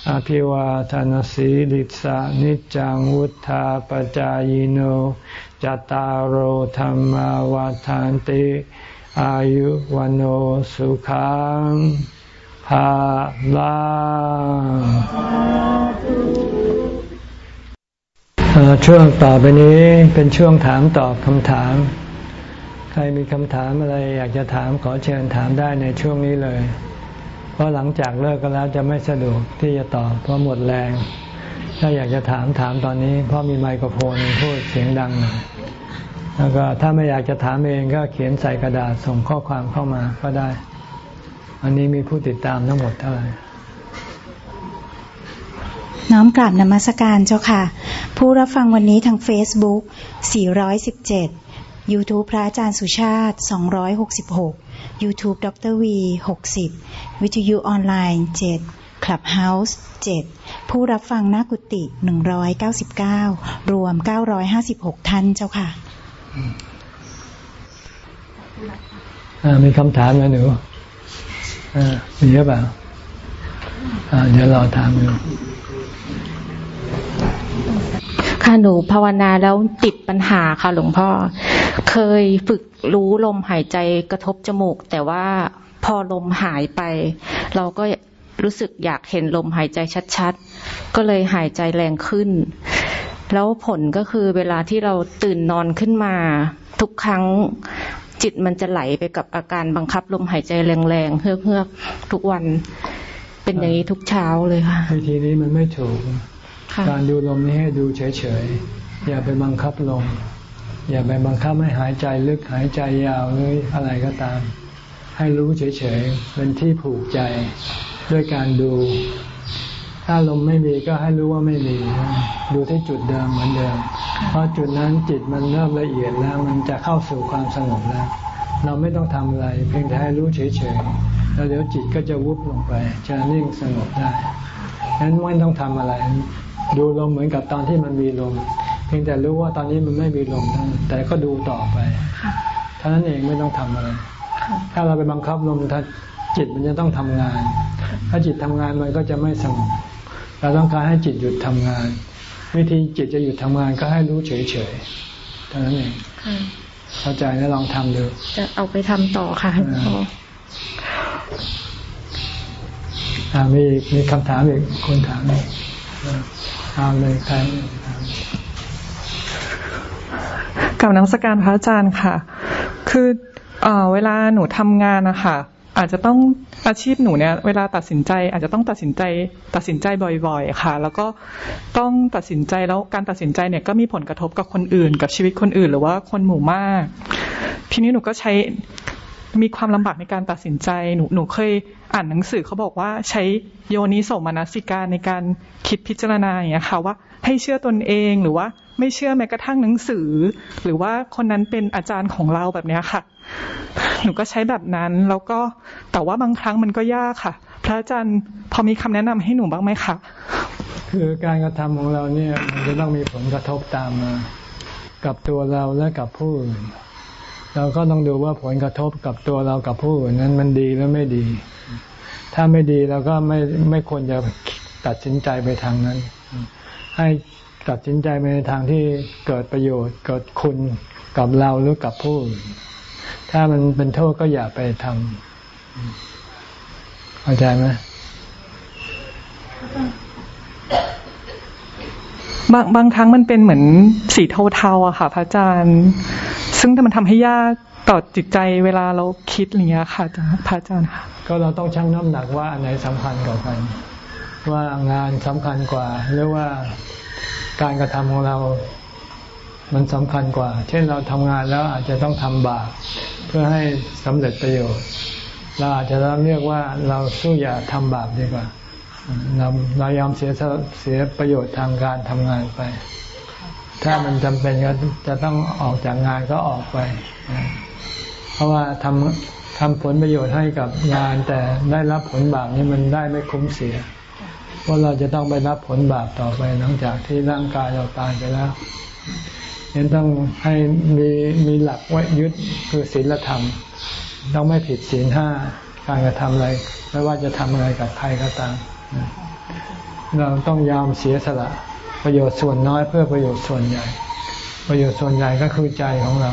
อภิวาทานสีลิสานิจังวุธาปจายโนจตารโหธรรมวาทานติอายุวันโอสุขังภาลาช่วงต่อไปนี้เป็นช่วงถามตอบคำถาม ใครมีคำถามอะไรอยากจะถามขอเชิญถามได้ในช่วงนี้เลย เพราะหลังจากเลิกกันแล้วจะไม่สะดวกที่จะตอบเพราะหมดแรง ถ้าอยากจะถามถามตอนนี้ เพราะมีไมโครโฟนพูดเสียงดังหน่อยแล้วก็ถ้าไม่อยากจะถามเองก็เขียนใส่กระดาษส่งข้อความเข้ามาก็ได้ อันนี้มีผู้ติดตามทั้งหมดเท่าไหร่น้อมกราบนมัสการเจ้าค่ะ ผู้รับฟังวันนี้ทาง Facebook 417 YouTube พระอาจารย์สุชาติ 266 YouTube ดรวี60 วิทยุออนไลน์ 7 Clubhouse 7 ผู้รับฟังหน้ากุฏิ199 รวม 956 ท่านเจ้าค่ะมีคำถามไหมหนูมีหรือเปล่าเดี๋ยวรอถามดู ค่ะหนูภาวนาแล้วติดปัญหาค่ะหลวงพ่อ เคยฝึกรู้ลมหายใจกระทบจมูก แต่ว่าพอลมหายไป เราก็รู้สึกอยากเห็นลมหายใจชัดๆ ก็เลยหายใจแรงขึ้น แล้วผลก็คือเวลาที่เราตื่นนอนขึ้นมา ทุกครั้งจิตมันจะไหลไปกับอาการบังคับลมหายใจแรงๆเฮือกๆทุกวัน เป็นอย่างนี้ทุกเช้าเลยค่ะวิธีนี้มันไม่ถูก การดูลมนี้ให้ดูเฉยๆ อย่าไปบังคับลม อย่าไปบังคับให้หายใจลึกหายใจยาวหรืออะไรก็ตาม ให้รู้เฉยๆ เป็นที่ผูกใจด้วยการดู ถ้าลมไม่มีก็ให้รู้ว่าไม่มี ดูที่จุดเดิมเหมือนเดิม เพราะจุดนั้นจิตมันเริ่มละเอียดแล้วมันจะเข้าสู่ความสงบแล้ว เราไม่ต้องทำอะไร เพียงแต่ให้รู้เฉยๆ แล้วเดี๋ยวจิตก็จะวุบลงไป จะนิ่งสงบได้ฉะนั้นไม่ต้องทำอะไร ดูลมเหมือนกับตอนที่มันมีลม เพียงแต่รู้ว่าตอนนี้มันไม่มีลมแต่ก็ดูต่อไปเท่านั้นเองไม่ต้องทำอะไร ถ้าเราไปบังคับลมถ้าจิตมันจะต้องทำงาน ถ้าจิตทำงานมันก็จะไม่สงบ เราต้องการให้จิตหยุดทำงาน วิธีจิตจะหยุดทำงานก็ให้รู้เฉยๆเท่านั้นเองเข้าใจแล้วลองทำดู จะเอาไปทำต่อค่ะพ่อมีมีคำถามอีกคนถามอีก เอาเลยครกับนักสการพระอาจารย์ค่ะ คือเอเวลาหนูทำงานนะคะอาจจะต้องอาชีพหนูเนี่ย เวลาตัดสินใจ อาจจะต้องตัดสินใจ ตัดสินใจบ่อยๆ ค่ะ แล้วก็ต้องตัดสินใจแล้วการตัดสินใจเนี่ยก็มีผลกระทบกับคนอื่น กับชีวิตคนอื่น หรือว่าคนหมู่มาก ทีนี้หนูก็ใช้ มีความลำบากในการตัดสินใจ หนูหนูเคยอ่านหนังสือเขาบอกว่าใช้โยนิโสมนสิการในการคิดพิจารณาอย่างเงี้ยค่ะว่าให้เชื่อตนเองหรือว่าไม่เชื่อแม้กระทั่งหนังสือ หรือว่าคนนั้นเป็นอาจารย์ของเราแบบเนี้ยค่ะ หนูก็ใช้แบบนั้นแล้วก็แต่ว่าบางครั้งมันก็ยากค่ะ พระอาจารย์พอมีคำแนะนำให้หนูบ้างไหมคะคือการกระทำของเราเนี่ยมันจะต้องมีผลกระทบตามมา กับตัวเราและกับผู้อื่น เราก็ต้องดูว่าผลกระทบกับตัวเรากับผู้อื่นนั้นมันดีหรือไม่ดี ถ้าไม่ดีเราก็ไม่ไม่ควรจะตัดสินใจไปทางนั้น ให้ตัดสินใจไปในทางที่เกิดประโยชน์เกิดคุณกับเราหรือกับผู้อื่นถ้ามันเป็นโทษก็อย่าไปทำเข้าใจไหมบางบางครั้งมันเป็นเหมือนสีเทาๆอะค่ะ พระอาจารย์ ซึ่งมันทำให้ยากต่อจิตใจเวลาเราคิดอะไรเงี้ยค่ะพระอาจารย์ค่ะก็เราต้องชั่งน้ำหนักว่าอันไหนสำคัญกว่ากัน ว่างานสำคัญกว่า หรือว่าการกระทำของเรา มันสำคัญกว่า เช่นเราทำงานแล้วอาจจะต้องทำบาปเพื่อให้สำเร็จประโยชน์เราอาจจะต้องเรียกว่าเราสู้อย่าทำบาปดีกว่าเราเรายอมเสียเสียประโยชน์ทางการทำงานไป ถ้ามันจำเป็นก็จะต้องออกจากงานก็ออกไป เพราะว่าทำทำผลประโยชน์ให้กับงาน แต่ได้รับผลบาปนี้มันได้ไม่คุ้มเสีย เพราะเราจะต้องไปรับผลบาปต่อไปหลังจากที่ร่างกายเราตายไปแล้วยังต้องให้มีมีหลักไว้ยึดคือศีลธรรม ต้องไม่ผิดศีลห้าการกระทำอะไร ไม่ว่าจะทำอะไรกับใครก็ตามเราต้องยอมเสียสละ ประโยชน์ส่วนน้อยเพื่อประโยชน์ส่วนใหญ่ ประโยชน์ส่วนใหญ่ก็คือใจของเรา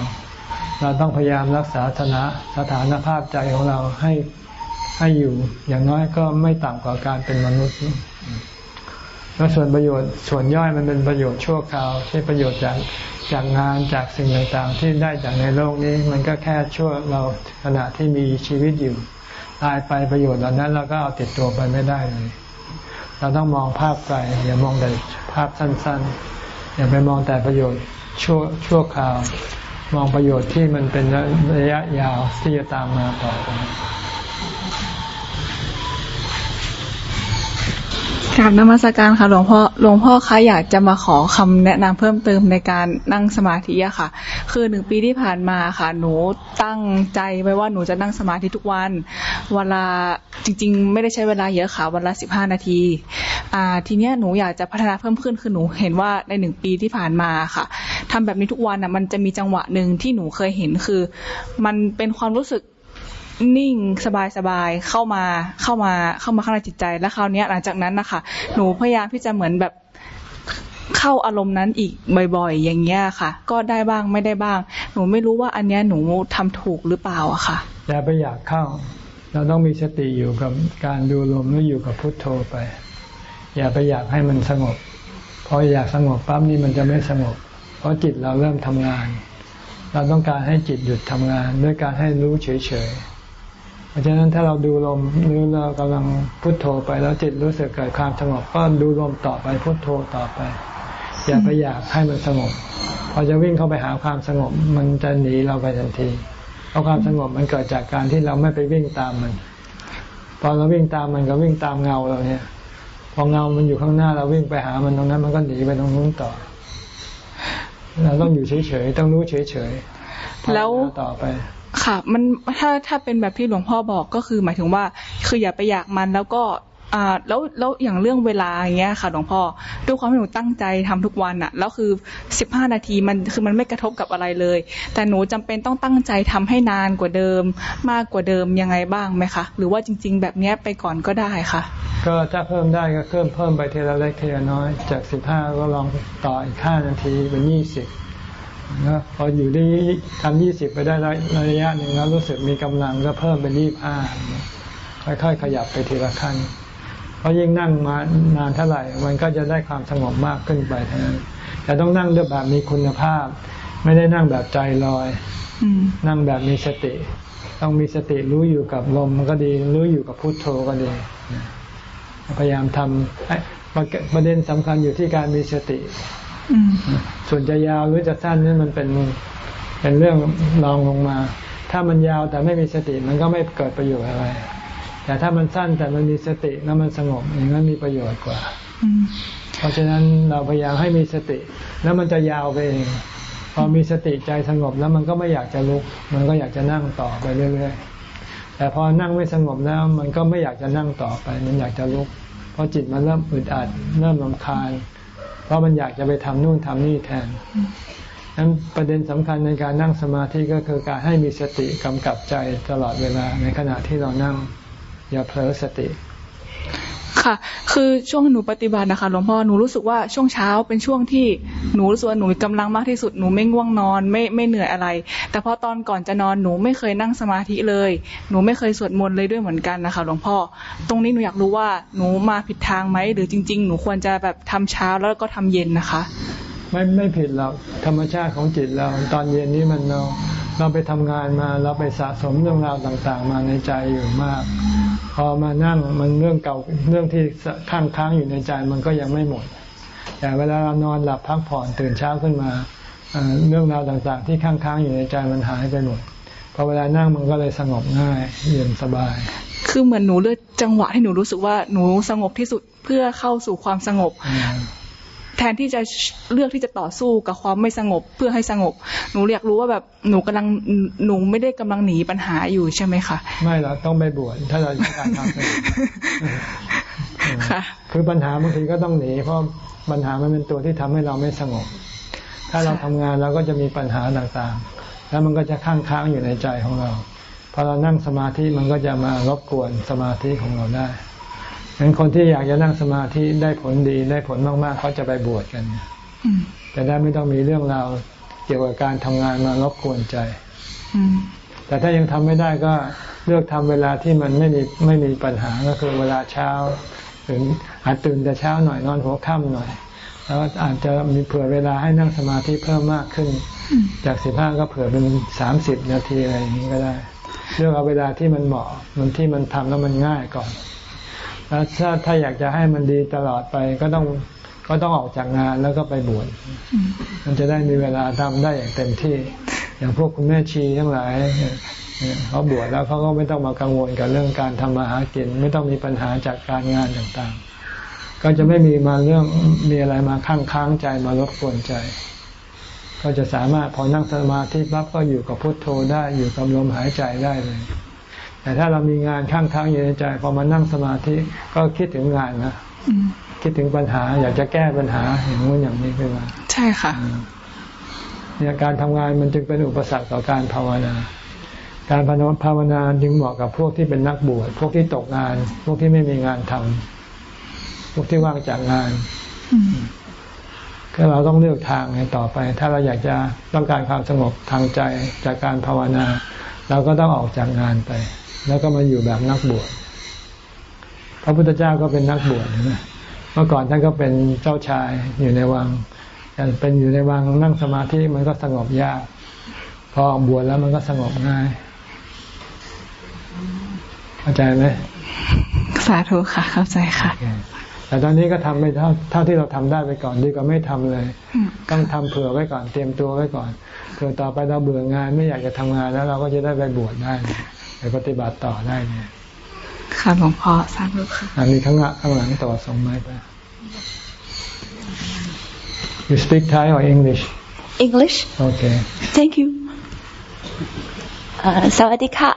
เราต้องพยายามรักษาสนะสถานภาพใจของเราให้ให้อยู่อย่างน้อยก็ไม่ต่ำกว่าการเป็นมนุษย์แล้วส่วนประโยชน์ส่วนย่อยมันเป็นประโยชน์ชั่วคราวที่ประโยชน์จากจากงานจากสิ่งต่างๆ ที่ได้จากในโลกนี้ มันก็แค่ชั่วเราขณะที่มีชีวิตอยู่ ตายไปประโยชน์เหล่านั้นเราก็เอาติดตัวไปไม่ได้เลย เราต้องมองภาพไกลอย่ามองแต่ภาพสั้นๆ อย่าไปมองแต่ประโยชน์ชั่วชั่วคราว มองประโยชน์ที่มันเป็นระยะยาวที่จะตามมาต่อไป กราบนมัสการค่ะหลวงพ่อหลวงพ่อคะอยากจะมาขอคำแนะนำเพิ่มเติมในการนั่งสมาธิอะค่ะ คือหนึ่งปีที่ผ่านมาค่ะ หนูตั้งใจไว้ว่าหนูจะนั่งสมาธิทุกวันเวลาจริง ๆ ไม่ได้ใช้เวลาเยอะค่ะวันละสิบห้านาทีอ่าทีเนี้ยหนูอยากจะพัฒนาเพิ่มขึ้นคือหนูเห็นว่าในหนึ่งปีที่ผ่านมาค่ะทำแบบนี้ทุกวันอะมันจะมีจังหวะหนึ่งที่หนูเคยเห็นคือ มันเป็นความรู้สึก นิ่งสบายสบายเข้ามาเข้ามาเข้ามาข้างในจิตใจ แล้วคราวนี้หลังจากนั้นนะคะหนูพยายามที่จะเหมือนแบบเข้าอารมณ์นั้นอีกบ่อย ๆ อย่างเงี้ยค่ะ ก็ได้บ้างไม่ได้บ้าง หนูไม่รู้ว่าอันเนี้ยหนูทำถูกหรือเปล่าอะค่ะอย่าไปอยากเข้า เราต้องมีสติอยู่กับการดูลมหรืออยู่กับพุทโธไป อย่าไปอยากให้มันสงบพออยากสงบปั๊บนี่มันจะไม่สงบ เพราะจิตเราเริ่มทำงาน เราต้องการให้จิตหยุดทำงาน ด้วยการให้รู้เฉยๆ เพราะฉะนั้นถ้าเราดูลมหรือเรากำลังพุโทโธไปแล้วจิตรู้สึกเกิดความสงบก็ดูลมต่อไปพุโทโธต่อไป อย่าไปอยากให้มันสงบพอจะวิ่งเข้าไปหาความสงบมันจะหนีเราไปทันทีเพราะความสงบมันเกิดจากการที่เราไม่ไปวิ่งตามมันพอเราวิ่งตามมันก็วิ่งตามเงาเราเนี่ยพอเงามันอยู่ข้างหน้าเราวิ่งไปหามันตรงนั้น มันก็หนีไปตรงนู้นต่อ เราต้องอยู่เฉยๆต้องรู้เฉยๆแล้วต่อไป ค่ะ มันถ้าถ้าเป็นแบบที่หลวงพ่อบอกก็คือ หมายถึงว่า คืออย่าไปอยากมันแล้วก็อ่าแล้วแล้วอย่างเรื่องเวลาอย่างเงี้ยค่ะหลวงพ่อด้วยความที่หนูตั้งใจทำทุกวันอะแล้วคือสิบห้านาทีมันคือมันไม่กระทบกับอะไรเลย แต่หนูจำเป็นต้องตั้งใจทำให้นานกว่าเดิม มากกว่าเดิมยังไงบ้างไหมคะหรือว่าจริง ๆ แบบเนี้ยไปก่อนก็ได้ค่ะ ก็ถ้าเพิ่มได้ก็เพิ่มเพิ่มไปเทละเล็กเทละน้อย จากสิบห้าก็ลองต่ออีกห้านาทีเป็นยี่สิบ นะพออยู่ได้ทำยี่สิบไปได้ระยะหนึ่งแล้วรู้สึกมีกำลังก็เพิ่มเป็นยี่ห้าค่อยๆขยับไปทีละขั้นเพราะยิ่งนั่งมานานเท่าไหร่ มันก็จะได้ความสงบมากขึ้นไปเท่านั้นแต่ต้องนั่งด้วยแบบมีคุณภาพ ไม่ได้นั่งแบบใจลอยนั่งแบบมีสติ ต้องมีสติรู้อยู่กับลมก็ดี รู้อยู่กับพุโทโธก็ดีพยายามทำประเด็นสำคัญอยู่ที่การมีสติ ส่วนจะยาวหรือจะสั้นนี่มันเป็นเป็นเรื่องรองลงมา ถ้ามันยาวแต่ไม่มีสติมันก็ไม่เกิดประโยชน์อะไร แต่ถ้ามันสั้นแต่มันมีสติแล้วมันสงบอย่างนั้นมีประโยชน์กว่า เพราะฉะนั้นเราพยายามให้มีสติ แล้วมันจะยาวไปเองพอมีสติใจสงบแล้วมันก็ไม่อยากจะลุก มันก็อยากจะนั่งต่อไปเรื่อยๆ แต่พอนั่งไม่สงบแล้วมันก็ไม่อยากจะนั่งต่อไป มันอยากจะลุก เพราะจิตมันเริ่มอึดอัด เริ่มลำคาญ เพราะมันอยากจะไปทำนู่นทำนี่แทนดันั้นประเด็นสำคัญในการนั่งสมาธิก็คือการให้มีสติกำกับใจตลอดเวลาในขณะที่เรานั่ง อย่าเผลอสติ ค่ะ คือช่วงหนูปฏิบัตินะคะหลวงพ่อหนูรู้สึกว่าช่วงเช้าเป็นช่วงที่หนูรู้สึกว่าหนูกำลังมากที่สุดหนูไม่ง่วงนอนไม่ไม่เหนื่อยอะไร แต่พอตอนก่อนจะนอนหนูไม่เคยนั่งสมาธิเลย หนูไม่เคยสวดมนต์เลยด้วยเหมือนกันนะคะหลวงพ่อ ตรงนี้หนูอยากรู้ว่าหนูมาผิดทางไหมหรือจริง ๆ หนูควรจะแบบทำเช้าแล้วก็ทำเย็นนะคะ ไม่ไม่ผิดหรอกธรรมชาติของจิตเรา ตอนเย็นนี้มันเราเราไปทำงานมาเราไปสะสมเรื่องราวต่างๆ มาในใจอยู่มาก อมานั่งมันเรื่องเก่าเรื่องที่ค้างค้างอยู่ในใจมันก็ยังไม่หมด แต่เวลาเรานอนหลับพักผ่อนตื่นเช้าขึ้นมาเรื่องราวต่างๆ ที่ค้างค้างอยู่ในใจมันหายไปหมดพอเวลานั่งมันก็เลยสงบง่ายเย็นสบาย คือเหมือนหนูเลือกจังหวะที่หนูรู้สึกว่าหนูสงบที่สุดเพื่อเข้าสู่ความสงบ แทนที่จะเลือกที่จะต่อสู้กับความไม่สงบเพื่อให้สงบ หนูอยากรู้ว่าแบบหนูกำลังหนูไม่ได้กำลังหนีปัญหาอยู่ใช่ไหมคะไม่หรอกต้องไปบวชถ้าเราต้องการทำค่ะ คือปัญหาบางทีก็ต้องหนีเพราะปัญหามันเป็นตัวที่ทำให้เราไม่สงบ ถ้าเราทำงานเราก็จะมีปัญหาต่างๆ แล้วมันก็จะค้างค้างอยู่ในใจของเราพอเรานั่งสมาธิมันก็จะมารบกวนสมาธิของเราได้ ฉะนั้นคนที่อยากจะนั่งสมาธิได้ผลดีได้ผลมากๆเขาจะไปบวชกันจะได้ไม่ต้องมีเรื่องราวเกี่ยวกับการทำงานมารบกวนใจแต่ถ้ายังทำไม่ได้ก็เลือกทำเวลาที่มันไม่มีไม่มีปัญหาก็คือเวลาเช้าถึงอาจตื่นแต่เช้าหน่อยนอนหัวค่ำหน่อย แล้วอาจจะมีเผื่อเวลาให้นั่งสมาธิเพิ่มมากขึ้น จากสิบห้าก็เผื่อเป็นสามสิบนาทีอะไรอย่างนี้ก็ได้ เลือกเอาเวลาที่มันเหมาะมันที่มันทำแล้วมันง่ายก่อน แล้วถ้าถ้าอยากจะให้มันดีตลอดไปก็ต้องก็ต้องออกจากงานแล้วก็ไปบวชมันจะได้มีเวลาทำได้อย่างเต็มที่ อย่างพวกคุณแม่ชีทั้งหลายเขาบวชแล้วเขาก็ไม่ต้องมากังวลกับเรื่องการทำมาหากิน ไม่ต้องมีปัญหาจากการงานต่างๆ ก็จะไม่มีมาเรื่องมีอะไรมาค้างค้างใจมารบกวนใจ ก็จะสามารถพอนั่งสมาธิปั๊บก็อยู่กับพุทโธได้อยู่กับลมหายใจได้เลย แต่ถ้าเรามีงานข้างทางอยู่ในใจพอมานั่งสมาธิก็คิดถึงงานนะคิดถึงปัญหา อยากจะแก้ปัญหาอย่างนู้นอย่างนี้ขึ้นมาใช่ค่ะเนี่ยการทำงานมันจึงเป็นอุปสรรคต่อการภาวนา การภาวนาจึงเหมาะกับพวกที่เป็นนักบวชพวกที่ตกงาน พวกที่ไม่มีงานทำพวกที่ว่างจากงานก็เราต้องเลือกทางในต่อไป ถ้าเราอยากจะต้องการความสงบทางใจจากการภาวนา เราก็ต้องออกจากงานไป แล้วก็มาอยู่แบบนักบวชพระพุทธเจ้าก็เป็นนักบวชนะเมื่อก่อนท่านก็เป็นเจ้าชายอยู่ในวังแต่เป็นอยู่ในวังนั่งสมาธิมันก็สงบยาก พอบวชแล้วมันก็สงบง่ายเข้าใจไหมสาธุค่ะ เข้าใจค่ะ แต่ตอนนี้ก็ทำไปเท่าเท่าที่เราทำได้ไปก่อนดีกว่าไม่ทำเลย ต้องทำเผื่อไว้ก่อนเตรียมตัวไว้ก่อนเผื่อต่อไปเราเบื่องาน ไม่อยากจะทำงานแล้วเราก็จะได้ไปบวชได้ ไปปฏิบัติต่อได้เนี่ยค่ะหลวงพ่อสาธุค่ะมีข้างหน้าข้างหลังต่อส่งไม้ไป You speak Thai or English English Okay Thank you uh, สวัสดีค่ะ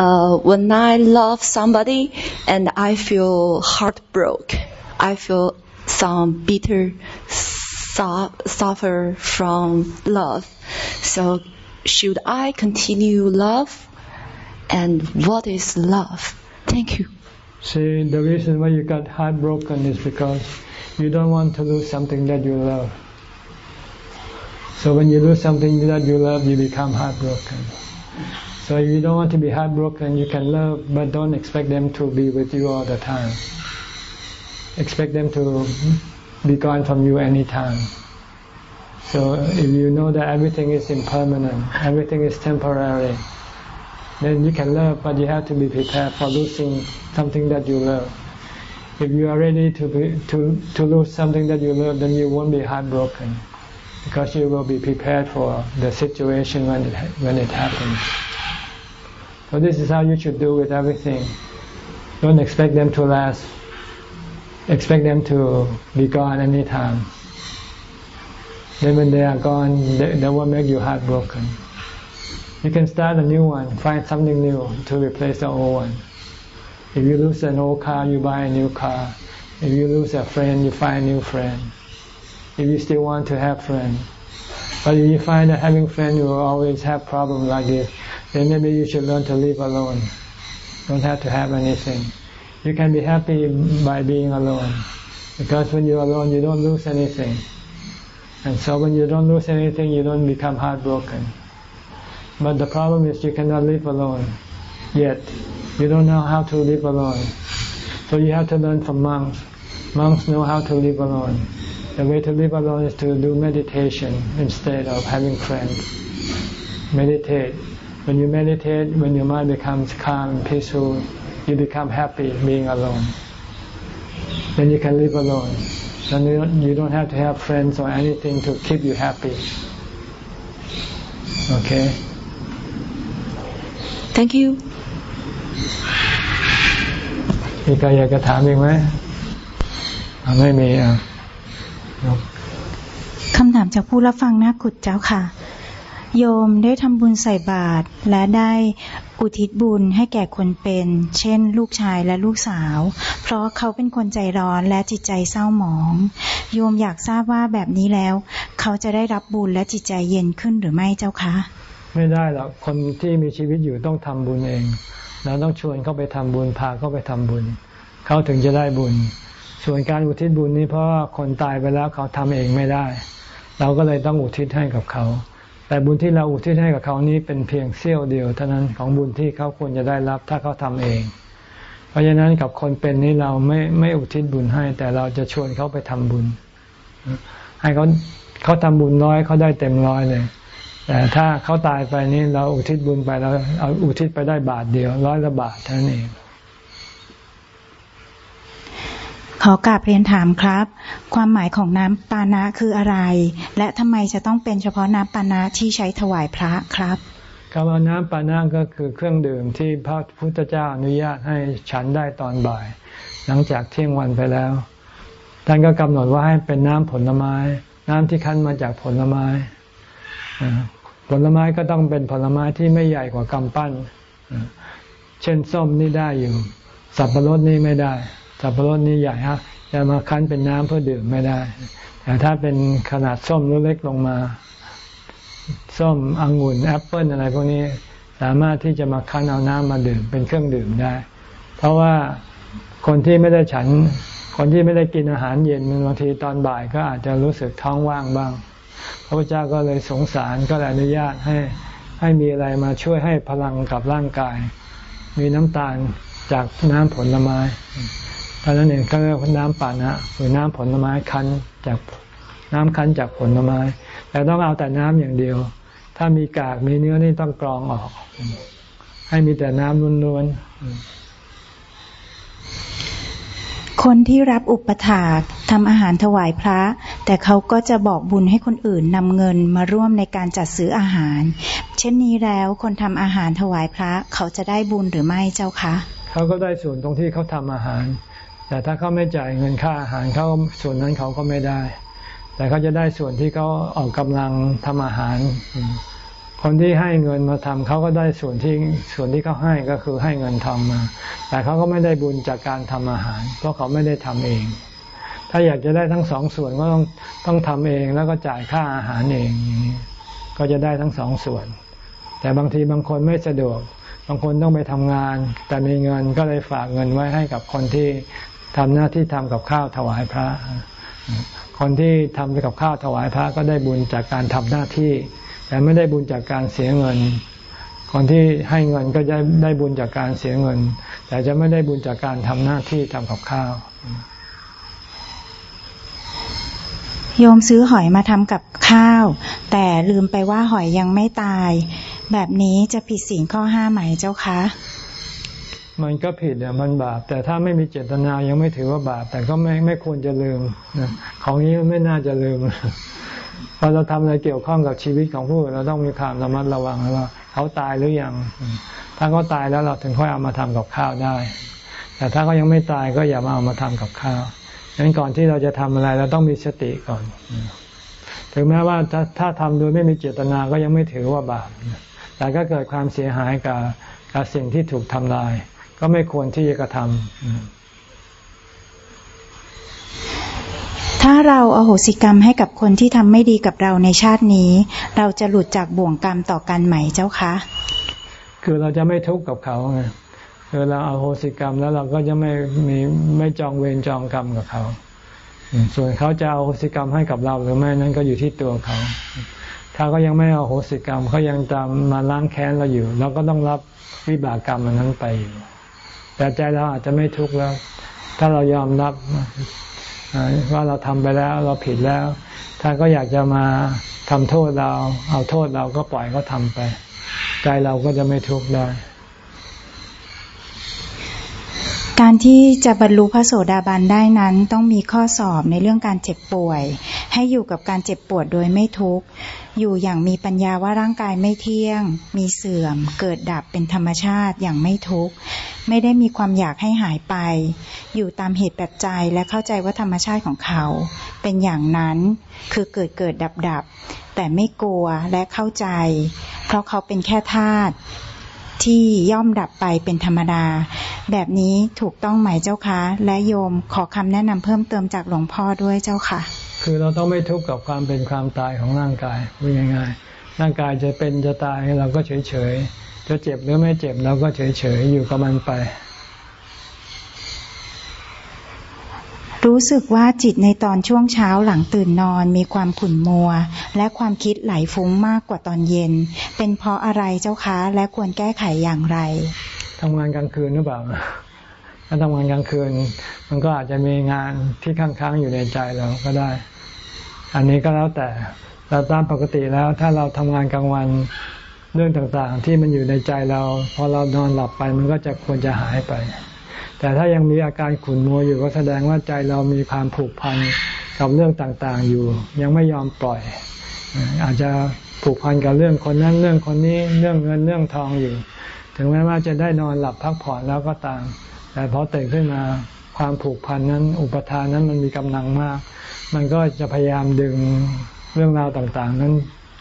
uh, When I love somebody and I feel heartbroken I feel some bitter suffer from love so should I continue love and what is love. Thank you. See, the reason why you got heartbroken is because you don't want to lose something that you love. So when you lose something that you love, you become heartbroken. So if you don't want to be heartbroken, you can love, but don't expect them to be with you all the time. Expect them to be gone from you anytime. So if you know that everything is impermanent, everything is temporary, then you can love, but you have to be prepared for losing something that you love. If you are ready to be, to to lose something that you love, then you won't be heartbroken, because you will be prepared for the situation when it when it happens. So this is how you should do with everything. Don't expect them to last. Expect them to be gone anytime. Then when they are gone, they, they will make you heartbroken. You can start a new one, find something new to replace the old one. If you lose an old car, you buy a new car. If you lose a friend, you find a new friend. If you still want to have friends, But if you find that having friends will always have problems like this, then maybe you should learn to live alone. Don't have to have anything. You can be happy by being alone. Because when you're alone, you don't lose anything. And so when you don't lose anything, you don't become heartbroken. But the problem is you cannot live alone yet. You don't know how to live alone. So you have to learn from monks. Monks know how to live alone. The way to live alone is to do meditation instead of having friends. Meditate. When you meditate, when your mind becomes calm and peaceful, you become happy being alone. Then you can live alone. Then you don't, you don't have to have friends or anything to keep you happy. Okay? Thank you. มีใครอยากจะถามอีกไหมไม่มีอะคำถามจากผู้รับฟังนักขุดเจ้าค่ะ โยมได้ทำบุญใส่บาตรและได้อุทิศบุญให้แก่คนเป็น เช่น ลูกชายและลูกสาว เพราะเขาเป็นคนใจร้อนและจิตใจเศร้าหมอง โยมอยากทราบว่าแบบนี้แล้ว เขาจะได้รับบุญและจิตใจเย็นขึ้นหรือไม่เจ้าคะ ไม่ได้หรอกคนที่มีชีวิตอยู่ต้องทำบุญเองเราต้องชวนเขาไปทำบุญพาเขาไปทำบุญเขาถึงจะได้บุญ ส่วนการอุทิศบุญนี้เพราะว่าคนตายไปแล้วเขาทำเองไม่ได้ เราก็เลยต้องอุทิศให้กับเขา แต่บุญที่เราอุทิศให้กับเขานี้เป็นเพียงเสี้ยวเดียวเท่านั้นของบุญที่เขาควรจะได้รับถ้าเขาทำเอง เพราะฉะนั้นกับคนเป็นนี้เราไม่ไม่อุทิศบุญให้ แต่เราจะชวนเขาไปทำบุญ ให้เขาเขาทำบุญน้อยเขาได้เต็มร้อยเลย แต่ถ้าเขาตายไปนี่เราอุทิศบุญไปเราเอาอุทิศไปได้บาทเดียว ร้อยละบาทเท่านั้นเองขอกราบเรียนถามครับ ความหมายของน้ำปานะคืออะไร และทำไมจะต้องเป็นเฉพาะน้ำปานะที่ใช้ถวายพระครับคำว่าน้ำปานะก็คือเครื่องดื่มที่พระพุทธเจ้าอนุญาตให้ฉันได้ตอนบ่าย หลังจากเที่ยงวันไปแล้วท่านก็กำหนดว่าให้เป็นน้ำผลไม้ น้ำที่คั้นมาจากผลไม้ ผลไม้ก็ต้องเป็นผลไม้ที่ไม่ใหญ่กว่ากำปั้น เช่นส้มนี่ได้อยู่ สับปะรดนี่ไม่ได้ สับปะรดนี่ใหญ่ฮะจะมาคั้นเป็นน้ำเพื่อดื่มไม่ได้ แต่ถ้าเป็นขนาดส้มเล็กลงมา ส้มองุ่นแอปเปิ้ลอะไรพวกนี้สามารถที่จะมาคั้นเอาน้ำมาดื่มเป็นเครื่องดื่มได้ เพราะว่าคนที่ไม่ได้ฉัน คนที่ไม่ได้กินอาหารเย็นบางทีตอนบ่ายก็อาจจะรู้สึกท้องว่างบ้าง พระพุทธเจ้าก็เลยสงสารก็เลยอนุญาตให้ให้มีอะไรมาช่วยให้พลังกับร่างกาย มีน้ำตาลจากน้ำผลไม้เพรานั้นเองก็เรียกว่าน้ำปานะหรือน้ำผลไม้คั้นจากน้ำคั้นจากผลไม้ แต่ต้องเอาแต่น้ำอย่างเดียว ถ้ามีกากมีเนื้อนี่ต้องกรองออก ให้มีแต่น้ำล้วนๆ คนที่รับอุปถากทำอาหารถวายพระ แต่เขาก็จะบอกบุญให้คนอื่นนำเงินมาร่วมในการจัดซื้ออาหาร เช่นนี้แล้วคนทำอาหารถวายพระ เขาจะได้บุญหรือไม่เจ้าคะเขาก็ได้ส่วนตรงที่เขาทำอาหาร แต่ถ้าเขาไม่จ่ายเงินค่าอาหารเขาส่วนนั้นเขาก็ไม่ได้ แต่เขาจะได้ส่วนที่เขาออกกำลังทำอาหาร คนที่ให้เงินมาทำเขาก็ได้ส่วนที่ส่วนที่เขาให้ก็คือให้เงินทำมา แต่เขาก็ไม่ได้บุญจากการทำอาหาร เพราะเขาไม่ได้ทำเอง ถ้าอยากจะได้ทั้งสองส่วนก็ต้องต้องทำเองแล้วก็จ่ายค่าอาหารเองก็จะได้ทั้งสองส่วน แต่บางทีบางคนไม่สะดวก บางคนต้องไปทำงาน แต่มีเงินก็เลยฝากเงินไว้ให้กับคนที่ทำหน้าที่ทำกับข้าวถวายพระ คนที่ทำกับข้าวถวายพระก็ได้บุญจากการทำหน้าที่ แต่ไม่ได้บุญจากการเสียเงิน คนที่ให้เงินก็จะได้บุญจากการเสียเงิน แต่จะไม่ได้บุญจากการทำหน้าที่ทำกับข้าว โยมซื้อหอยมาทำกับข้าว แต่ลืมไปว่าหอยยังไม่ตาย แบบนี้จะผิดศีลข้อห้าไหมเจ้าคะมันก็ผิดอะมันบาป แต่ถ้าไม่มีเจตนายังไม่ถือว่าบาป แต่ก็ไม่ไม่ควรจะลืมนะของนี้มันไม่น่าจะลืมพ อเราทำอะไรเกี่ยวข้องกับชีวิตของผู้อื่นเราต้องมีความระมัดระวังว่าเขาตายหรือยัง ถ้าเขาตายแล้วเราถึงค่อยเอามาทำกับข้าวได้ แต่ถ้าเขายังไม่ตายก็อย่ามาเอามาทำกับข้าวงนั้นก่อนที่เราจะทำอะไรเราต้องมีสติก่อน ถึงแม้ว่าถ้าถ้าทำโดยไม่มีเจตนาก็ยังไม่ถือว่าบาป แต่ก็เกิดความเสียหายกับกับสิ่งที่ถูกทำลาย ก็ไม่ควรที่จะกระทำ ถ้าเราเอาโหสิกรรมให้กับคนที่ทำไม่ดีกับเราในชาตินี้ เราจะหลุดจากบ่วงกรรมต่อกันไหมเจ้าคะ คือเราจะไม่ทุกข์กับเขาไงคือเราเอาโหสิกรรมแล้วเราก็จะไม่มีไม่จองเวรจองกรรมกับเขา ส่วนเขาจะเอาโหสิกรรมให้กับเราหรือไม่นั้นก็อยู่ที่ตัวเขา ถ้าก็ยังไม่เอาโหสิกรรมเขายังตามมาล้างแค้นเราอยู่ เราก็ต้องรับวิบากกรรมมันนั้นไปอยู่แต่ใจเราอาจจะไม่ทุกข์แล้ว ถ้าเรายอมรับ ว่าเราทำไปแล้วเราผิดแล้ว ถ้าก็อยากจะมาทำโทษเรา เอาโทษเราก็ปล่อยเขาทำไป ใจเราก็จะไม่ทุกข์ได้ การที่จะบรรลุพระโสดาบันได้นั้นต้องมีข้อสอบในเรื่องการเจ็บป่วย ให้อยู่กับการเจ็บปวดโดยไม่ทุกข์อยู่อย่างมีปัญญาว่าร่างกายไม่เที่ยง มีเสื่อม เกิดดับเป็นธรรมชาติอย่างไม่ทุกข์ไม่ได้มีความอยากให้หายไป อยู่ตามเหตุปัจจัยและเข้าใจว่าธรรมชาติของเขา เป็นอย่างนั้นคือเกิดเกิดดับดับแต่ไม่กลัวและเข้าใจ เพราะเขาเป็นแค่ธาตุ ที่ย่อมดับไปเป็นธรรมดา แบบนี้ถูกต้องไหมเจ้าคะ และโยมขอคำแนะนำเพิ่มเติมจากหลวงพ่อด้วยเจ้าค่ะ คือเราต้องไม่ทุกข์กับความเป็นความตายของร่างกายพูดง่ายๆร่างกายจะเป็นจะตายเราก็เฉยๆจะเจ็บหรือไม่เจ็บเราก็เฉยๆอยู่กับมันไป รู้สึกว่าจิตในตอนช่วงเช้าหลังตื่นนอนมีความขุ่นมัว และความคิดไหลฟุ้งมากกว่าตอนเย็น เป็นเพราะอะไรเจ้าคะและควรแก้ไขอย่างไรทำงานกลางคืนหรือเปล่าถ้าทำงานกลางคืน มันก็อาจจะมีงานที่ค้างๆอยู่ในใจเราก็ได้ อันนี้ก็แล้วแต่เราตามปกติแล้วถ้าเราทำงานกลางวันเรื่องต่างๆ ที่มันอยู่ในใจเรา พอเรานอนหลับไปมันก็จะควรจะหายไป แต่ถ้ายังมีอาการขุ่นมัวอยู่ก็แสดงว่าใจเรามีความผูกพันกับเรื่องต่างๆอยู่ ยังไม่ยอมปล่อย อาจจะผูกพันกับเรื่องคนนั้นเรื่องคนนี้เรื่องเงินเรื่องทองอยู่ ถึงแม้ว่าจะได้นอนหลับพักผ่อนแล้วก็ตาม แต่พอตื่นขึ้นมาความผูกพันนั้น อุปทานนั้นมันมีกำลังมาก มันก็จะพยายามดึงเรื่องราวต่างๆ นั้น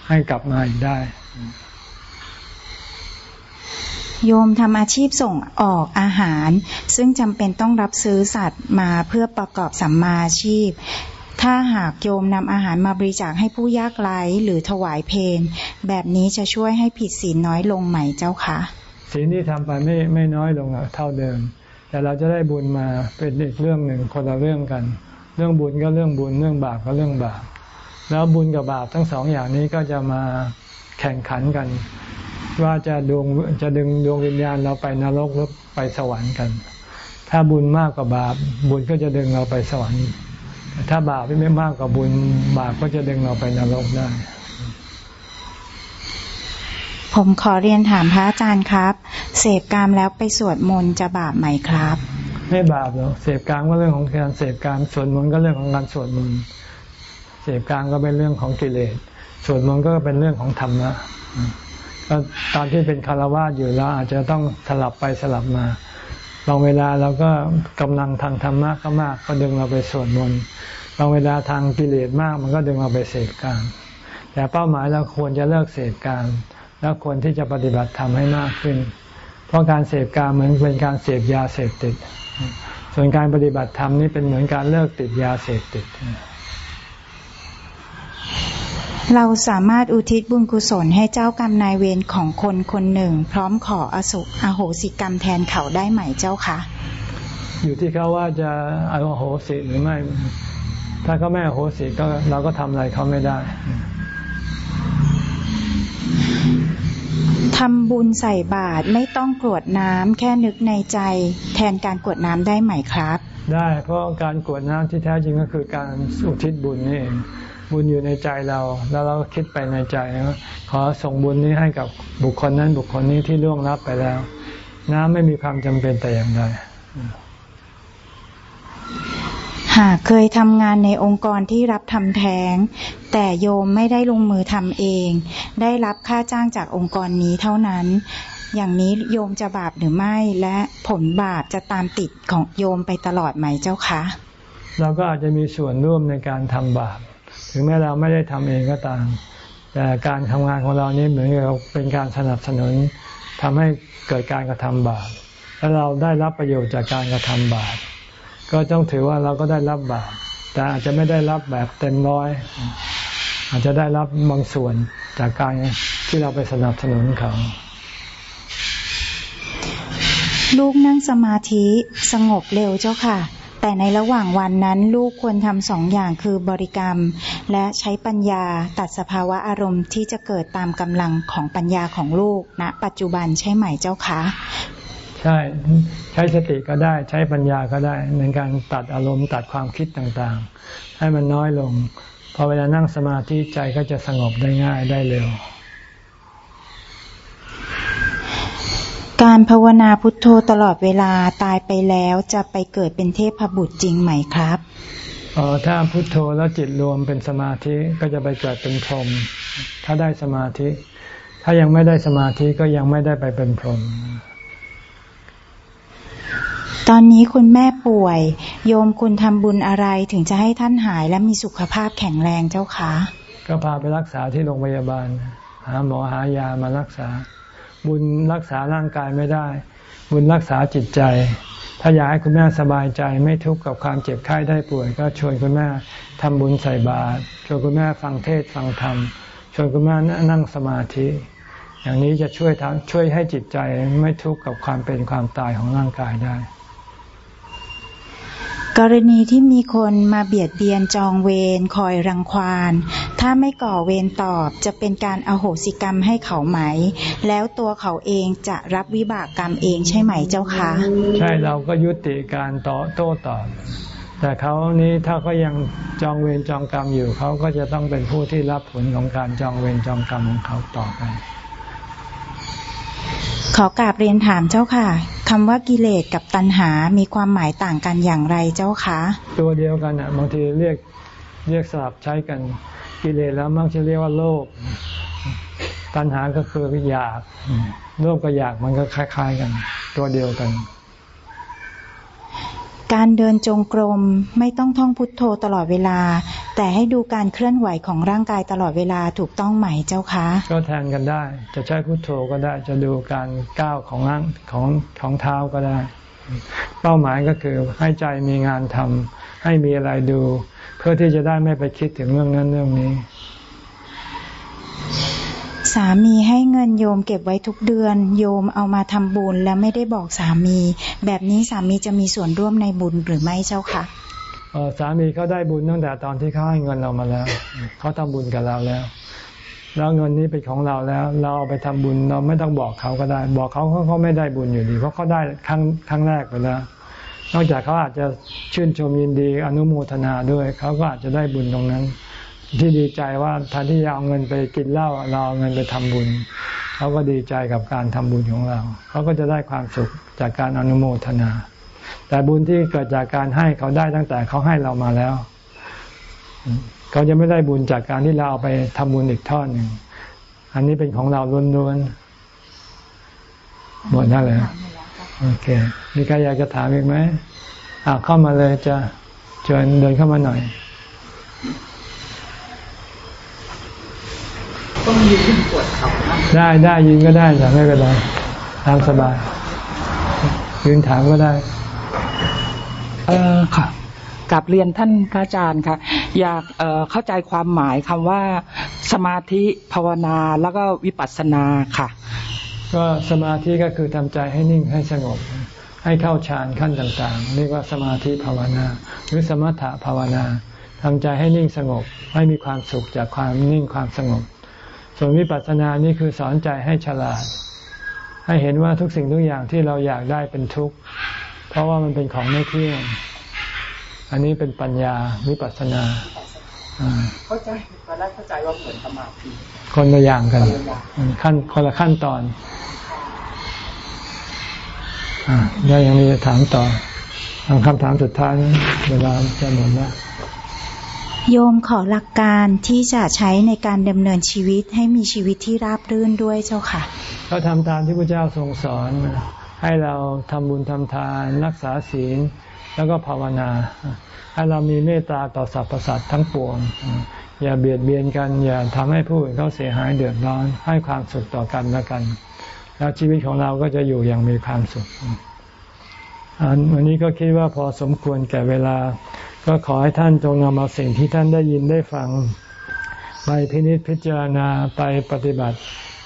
ให้กลับมาอีกได้ โยมทำอาชีพส่งออกอาหาร ซึ่งจำเป็นต้องรับซื้อสัตว์มาเพื่อประกอบสัมมาอาชีพ ถ้าหากโยมนำอาหารมาบริจาคให้ผู้ยากไร้หรือถวายเพนแบบนี้จะช่วยให้ผิดศีลน้อยลงไหมเจ้าคะศีลที่ทำไปไม่ไม่น้อยลงเท่าเดิม แต่เราจะได้บุญมาเป็นอีกเรื่องหนึ่งคนละเรื่องกัน เรื่องบุญก็เรื่องบุญเรื่องบาปก็เรื่องบาปแล้วบุญกับบาปทั้งสองอย่างนี้ก็จะมาแข่งขันกัน ว่าจะดวงจะดึงดวงวิญญาณเราไปนรกหรือไปสวรรค์กัน ถ้าบุญมากกว่าบาป บุญก็จะดึงเราไปสวรรค์ถ้าบาปไม่มากกว่าบุญบาปก็จะดึงเราไปนรกได้ ผมขอเรียนถามพระอาจารย์ครับ เสพกามแล้วไปสวดมนต์จะบาปไหมครับ ไม่บาปหรอกเสพกามก็เรื่องของการเสพกามสวดมนต์ก็เรื่องของการสวดมนต์เสพกามก็เป็นเรื่องของกิเลสสวดมนต์ก็เป็นเรื่องของธรรมะ ก็ตอนที่เป็นคารวะอยู่เราอาจจะต้องสลับไปสลับมา บางเวลาเราก็กำลังทางธรรมะก็มากก็ดึงเราไปสวดมนต์บางเวลาทางกิเลสมากมันก็ดึงเราไปเสพการแต่เป้าหมายเราควรจะเลิกเสพการแล้วควรที่จะปฏิบัติธรรมให้มากขึ้น เพราะการเสพการเหมือนเป็นการเสพยาเสพติด ส่วนการปฏิบัติธรรมนี่เป็นเหมือนการเลิกติดยาเสพติด เราสามารถอุทิศบุญกุศลให้เจ้ากรรมนายเวรของคนคนหนึ่ง พร้อมขออสุอโหสิกรรมแทนเขาได้ไหมเจ้าคะอยู่ที่เขาว่าจะอโหสิหรือไม่ ถ้าเขาไม่อโหสิก็เราก็ทำอะไรเขาไม่ได้ทำบุญใส่บาตรไม่ต้องกรวดน้ำแค่นึกในใจ แทนการกรวดน้ำได้ไหมครับ ได้เพราะการกรวดน้ำที่แท้จริงก็คือการอุทิศบุญนี่เอง บุญอยู่ในใจเรา แล้วเราก็คิดไปในใจว่าขอส่งบุญนี้ให้กับบุคคลนั้นบุคคลนี้ที่ล่วงลับไปแล้ว น้ำไม่มีความจำเป็นแต่อย่างใดหากเคยทำงานในองค์กรที่รับทำแท้ง แต่โยมไม่ได้ลงมือทำเอง ได้รับค่าจ้างจากองค์กรนี้เท่านั้น อย่างนี้โยมจะบาปหรือไม่ และผลบาปจะตามติดของโยมไปตลอดไหมเจ้าคะ เราก็อาจจะมีส่วนร่วมในการทำบาป ถึงแม้เราไม่ได้ทำเองก็ตาม แต่การทำงานของเรานี้เหมือนเราเป็นการสนับสนุนทำให้เกิดการกระทำบาปแล้วเราได้รับประโยชน์จากการกระทำบาปก็ต้องถือว่าเราก็ได้รับบาปแต่อาจจะไม่ได้รับแบบเต็มร้อย อาจจะได้รับบางส่วนจากการที่เราไปสนับสนุนเขาลูกนั่งสมาธิสงบเร็วเจ้าค่ะ แต่ในระหว่างวันนั้นลูกควรทำสองอย่างคือบริกรรม และใช้ปัญญาตัดสภาวะอารมณ์ที่จะเกิดตามกำลังของปัญญาของลูกณนะปัจจุบันใช่ไหมเจ้าคะใช่ใช้สติก็ได้ใช้ปัญญาก็ได้ในการตัดอารมณ์ตัดความคิดต่างๆ ให้มันน้อยลงพอเวลานั่งสมาธิใจก็จะสงบได้ง่ายได้เร็ว การภาวนาพุทโธตลอดเวลาตายไปแล้วจะไปเกิดเป็นเทพบุตรจริงไหมครับอ๋อถ้าพุทโธแล้วจิตรวมเป็นสมาธิก็จะไปเกิดเป็นพรหมถ้าได้สมาธิ ถ้ายังไม่ได้สมาธิก็ยังไม่ได้ไปเป็นพรหมตอนนี้คุณแม่ป่วย โยมคุณทำบุญอะไรถึงจะให้ท่านหายและมีสุขภาพแข็งแรงเจ้าคะ ก็พาไปรักษาที่โรงพยาบาล หาหมอหายามารักษา บุญรักษาร่างกายไม่ได้ บุญรักษาจิตใจ ถ้าอยากให้คุณแม่สบายใจไม่ทุกข์กับความเจ็บไข้ได้ป่วย ก็ชวนคุณแม่ทำบุญใส่บาตรชวนคุณแม่ฟังเทศฟังธรรมชวนคุณแม่นั่งสมาธิ อย่างนี้จะช่วยทำช่วยให้จิตใจไม่ทุกข์กับความเป็นความตายของร่างกายได้ กรณีที่มีคนมาเบียดเบียนจองเวรคอยรังควานถ้าไม่ก่อเวรตอบจะเป็นการอโหสิกรรมให้เขาไหม แล้วตัวเขาเองจะรับวิบากกรรมเองใช่ไหมเจ้าคะใช่เราก็ยุติการต่อโต้ตอบ แต่เขานี้ถ้าก็ยังจองเวรจองกรรมอยู่เขาก็จะต้องเป็นผู้ที่รับผลของการจองเวรจองกรรมของเขาต่อไป ขอกราบเรียนถามเจ้าค่ะคำว่ากิเลสกับตัณหา มีความหมายต่างกันอย่างไรเจ้าคะตัวเดียวกันอะบางทีเรียกเรียกสลับใช้กัน กิเลสแล้วมักจะเรียกว่าโลภตัณหาก็คืออยาก โลภกับอยากมันก็คล้าย ๆกัน ตัวเดียวกัน การเดินจงกรมไม่ต้องท่องพุทโธตลอดเวลา แต่ให้ดูการเคลื่อนไหวของร่างกายตลอดเวลาถูกต้องไหมเจ้าคะก็แทนกันได้ จะใช้พุทโธก็ได้ จะดูการก้าวของร่างของของเท้าก็ได้ เป้าหมายก็คือให้ใจมีงานทำให้มีอะไรดู เพื่อที่จะได้ไม่ไปคิดถึงเรื่องนั้นเรื่องนี้สามีให้เงินโยมเก็บไว้ทุกเดือน โยมเอามาทำบุญแล้วไม่ได้บอกสามี แบบนี้สามีจะมีส่วนร่วมในบุญหรือไม่เจ้าคะเอ่อ สามีเขาได้บุญตั้งแต่ตอนที่เขาให้เงินเรามาแล้วเขาทำบุญกับเราแล้ว แล้วเงินนี้เป็นของเราแล้ว เราเอาไปทำบุญเราไม่ต้องบอกเขาก็ได้ บอกเขาเขาไม่ได้บุญอยู่ดี เพราะเขาได้ครั้งครั้งแรกไปแล้ว นอกจากเขาอาจจะชื่นชมยินดีอนุโมทนาด้วย เขาก็อาจจะได้บุญตรงนั้น ที่ดีใจว่าแทนที่จะเอาเงินไปกินเหล้าเราเอาเงินไปทำบุญเขาก็ดีใจกับการทำบุญของเราเขาก็จะได้ความสุขจากการอนุโมทนา แต่บุญที่เกิดจากการให้เขาได้ตั้งแต่เขาให้เรามาแล้ว เขาจะไม่ได้บุญจากการที่เราเอาไปทำบุญอีกทอดหนึ่ง อันนี้เป็นของเราล้วนๆหมดนั่นเลยโอเค มีใครอยากจะถามอีกไหมอ่าเข้ามาเลยจะเชิญเดินเข้ามาหน่อยต้องยืนปวดเข่านะได้ได้ยืนก็ได้แต่ไม่เป็นไรตามสบายยืนถามก็ได้ เออค่ะกับเรียนท่านพระอาจารย์ค่ะ อยากเเข้าใจความหมายคำว่าสมาธิภาวนาแล้วก็วิปัสสนาค่ะ ก็สมาธิก็คือทำใจให้นิ่งให้สงบ ให้เข้าฌานขั้นต่างๆเรียกว่าสมาธิภาวนา หรือสมถะภาวนาทำใจให้นิ่งสงบให้มีความสุขจากความนิ่งความสงบ ส่วนวิปัสสนานี่คือสอนใจให้ฉลาด ให้เห็นว่าทุกสิ่งทุกอย่างที่เราอยากได้เป็นทุกข์ เพราะว่ามันเป็นของไม่เที่ยง อันนี้เป็นปัญญาวิปัสสนาอ่าเข้าใจตอนแรกเข้าใจว่าเหมือนสมาธิคนละอย่างกัน ขั้นคนละขั้นตอนอ่าได้ยังมีถามต่อทางคำถามสุดท้ายนะเวลาจะหมดแล้วโยมขอหลักการที่จะใช้ในการดำเนินชีวิตให้มีชีวิตที่ราบรื่นด้วยเจ้าค่ะ ก็ทำตามที่พระเจ้าทรงสอนนะ ให้เราทำบุญทำทานรักษาศีล แล้วก็ภาวนา ให้เรามีเมตตาต่อสรรพสัตว์ทั้งปวง อย่าเบียดเบียนกัน อย่าทำให้ผู้อื่นเขาเสียหายเดือดร้อน ให้ความสุขต่อกันและกัน แล้วชีวิตของเราก็จะอยู่อย่างมีความสุขอันวันนี้ก็คิดว่าพอสมควรแก่เวลา ก็ขอให้ท่านจงนำเอาสิ่งที่ท่านได้ยินได้ฟัง ไปพินิจพิจารณาไปปฏิบัติ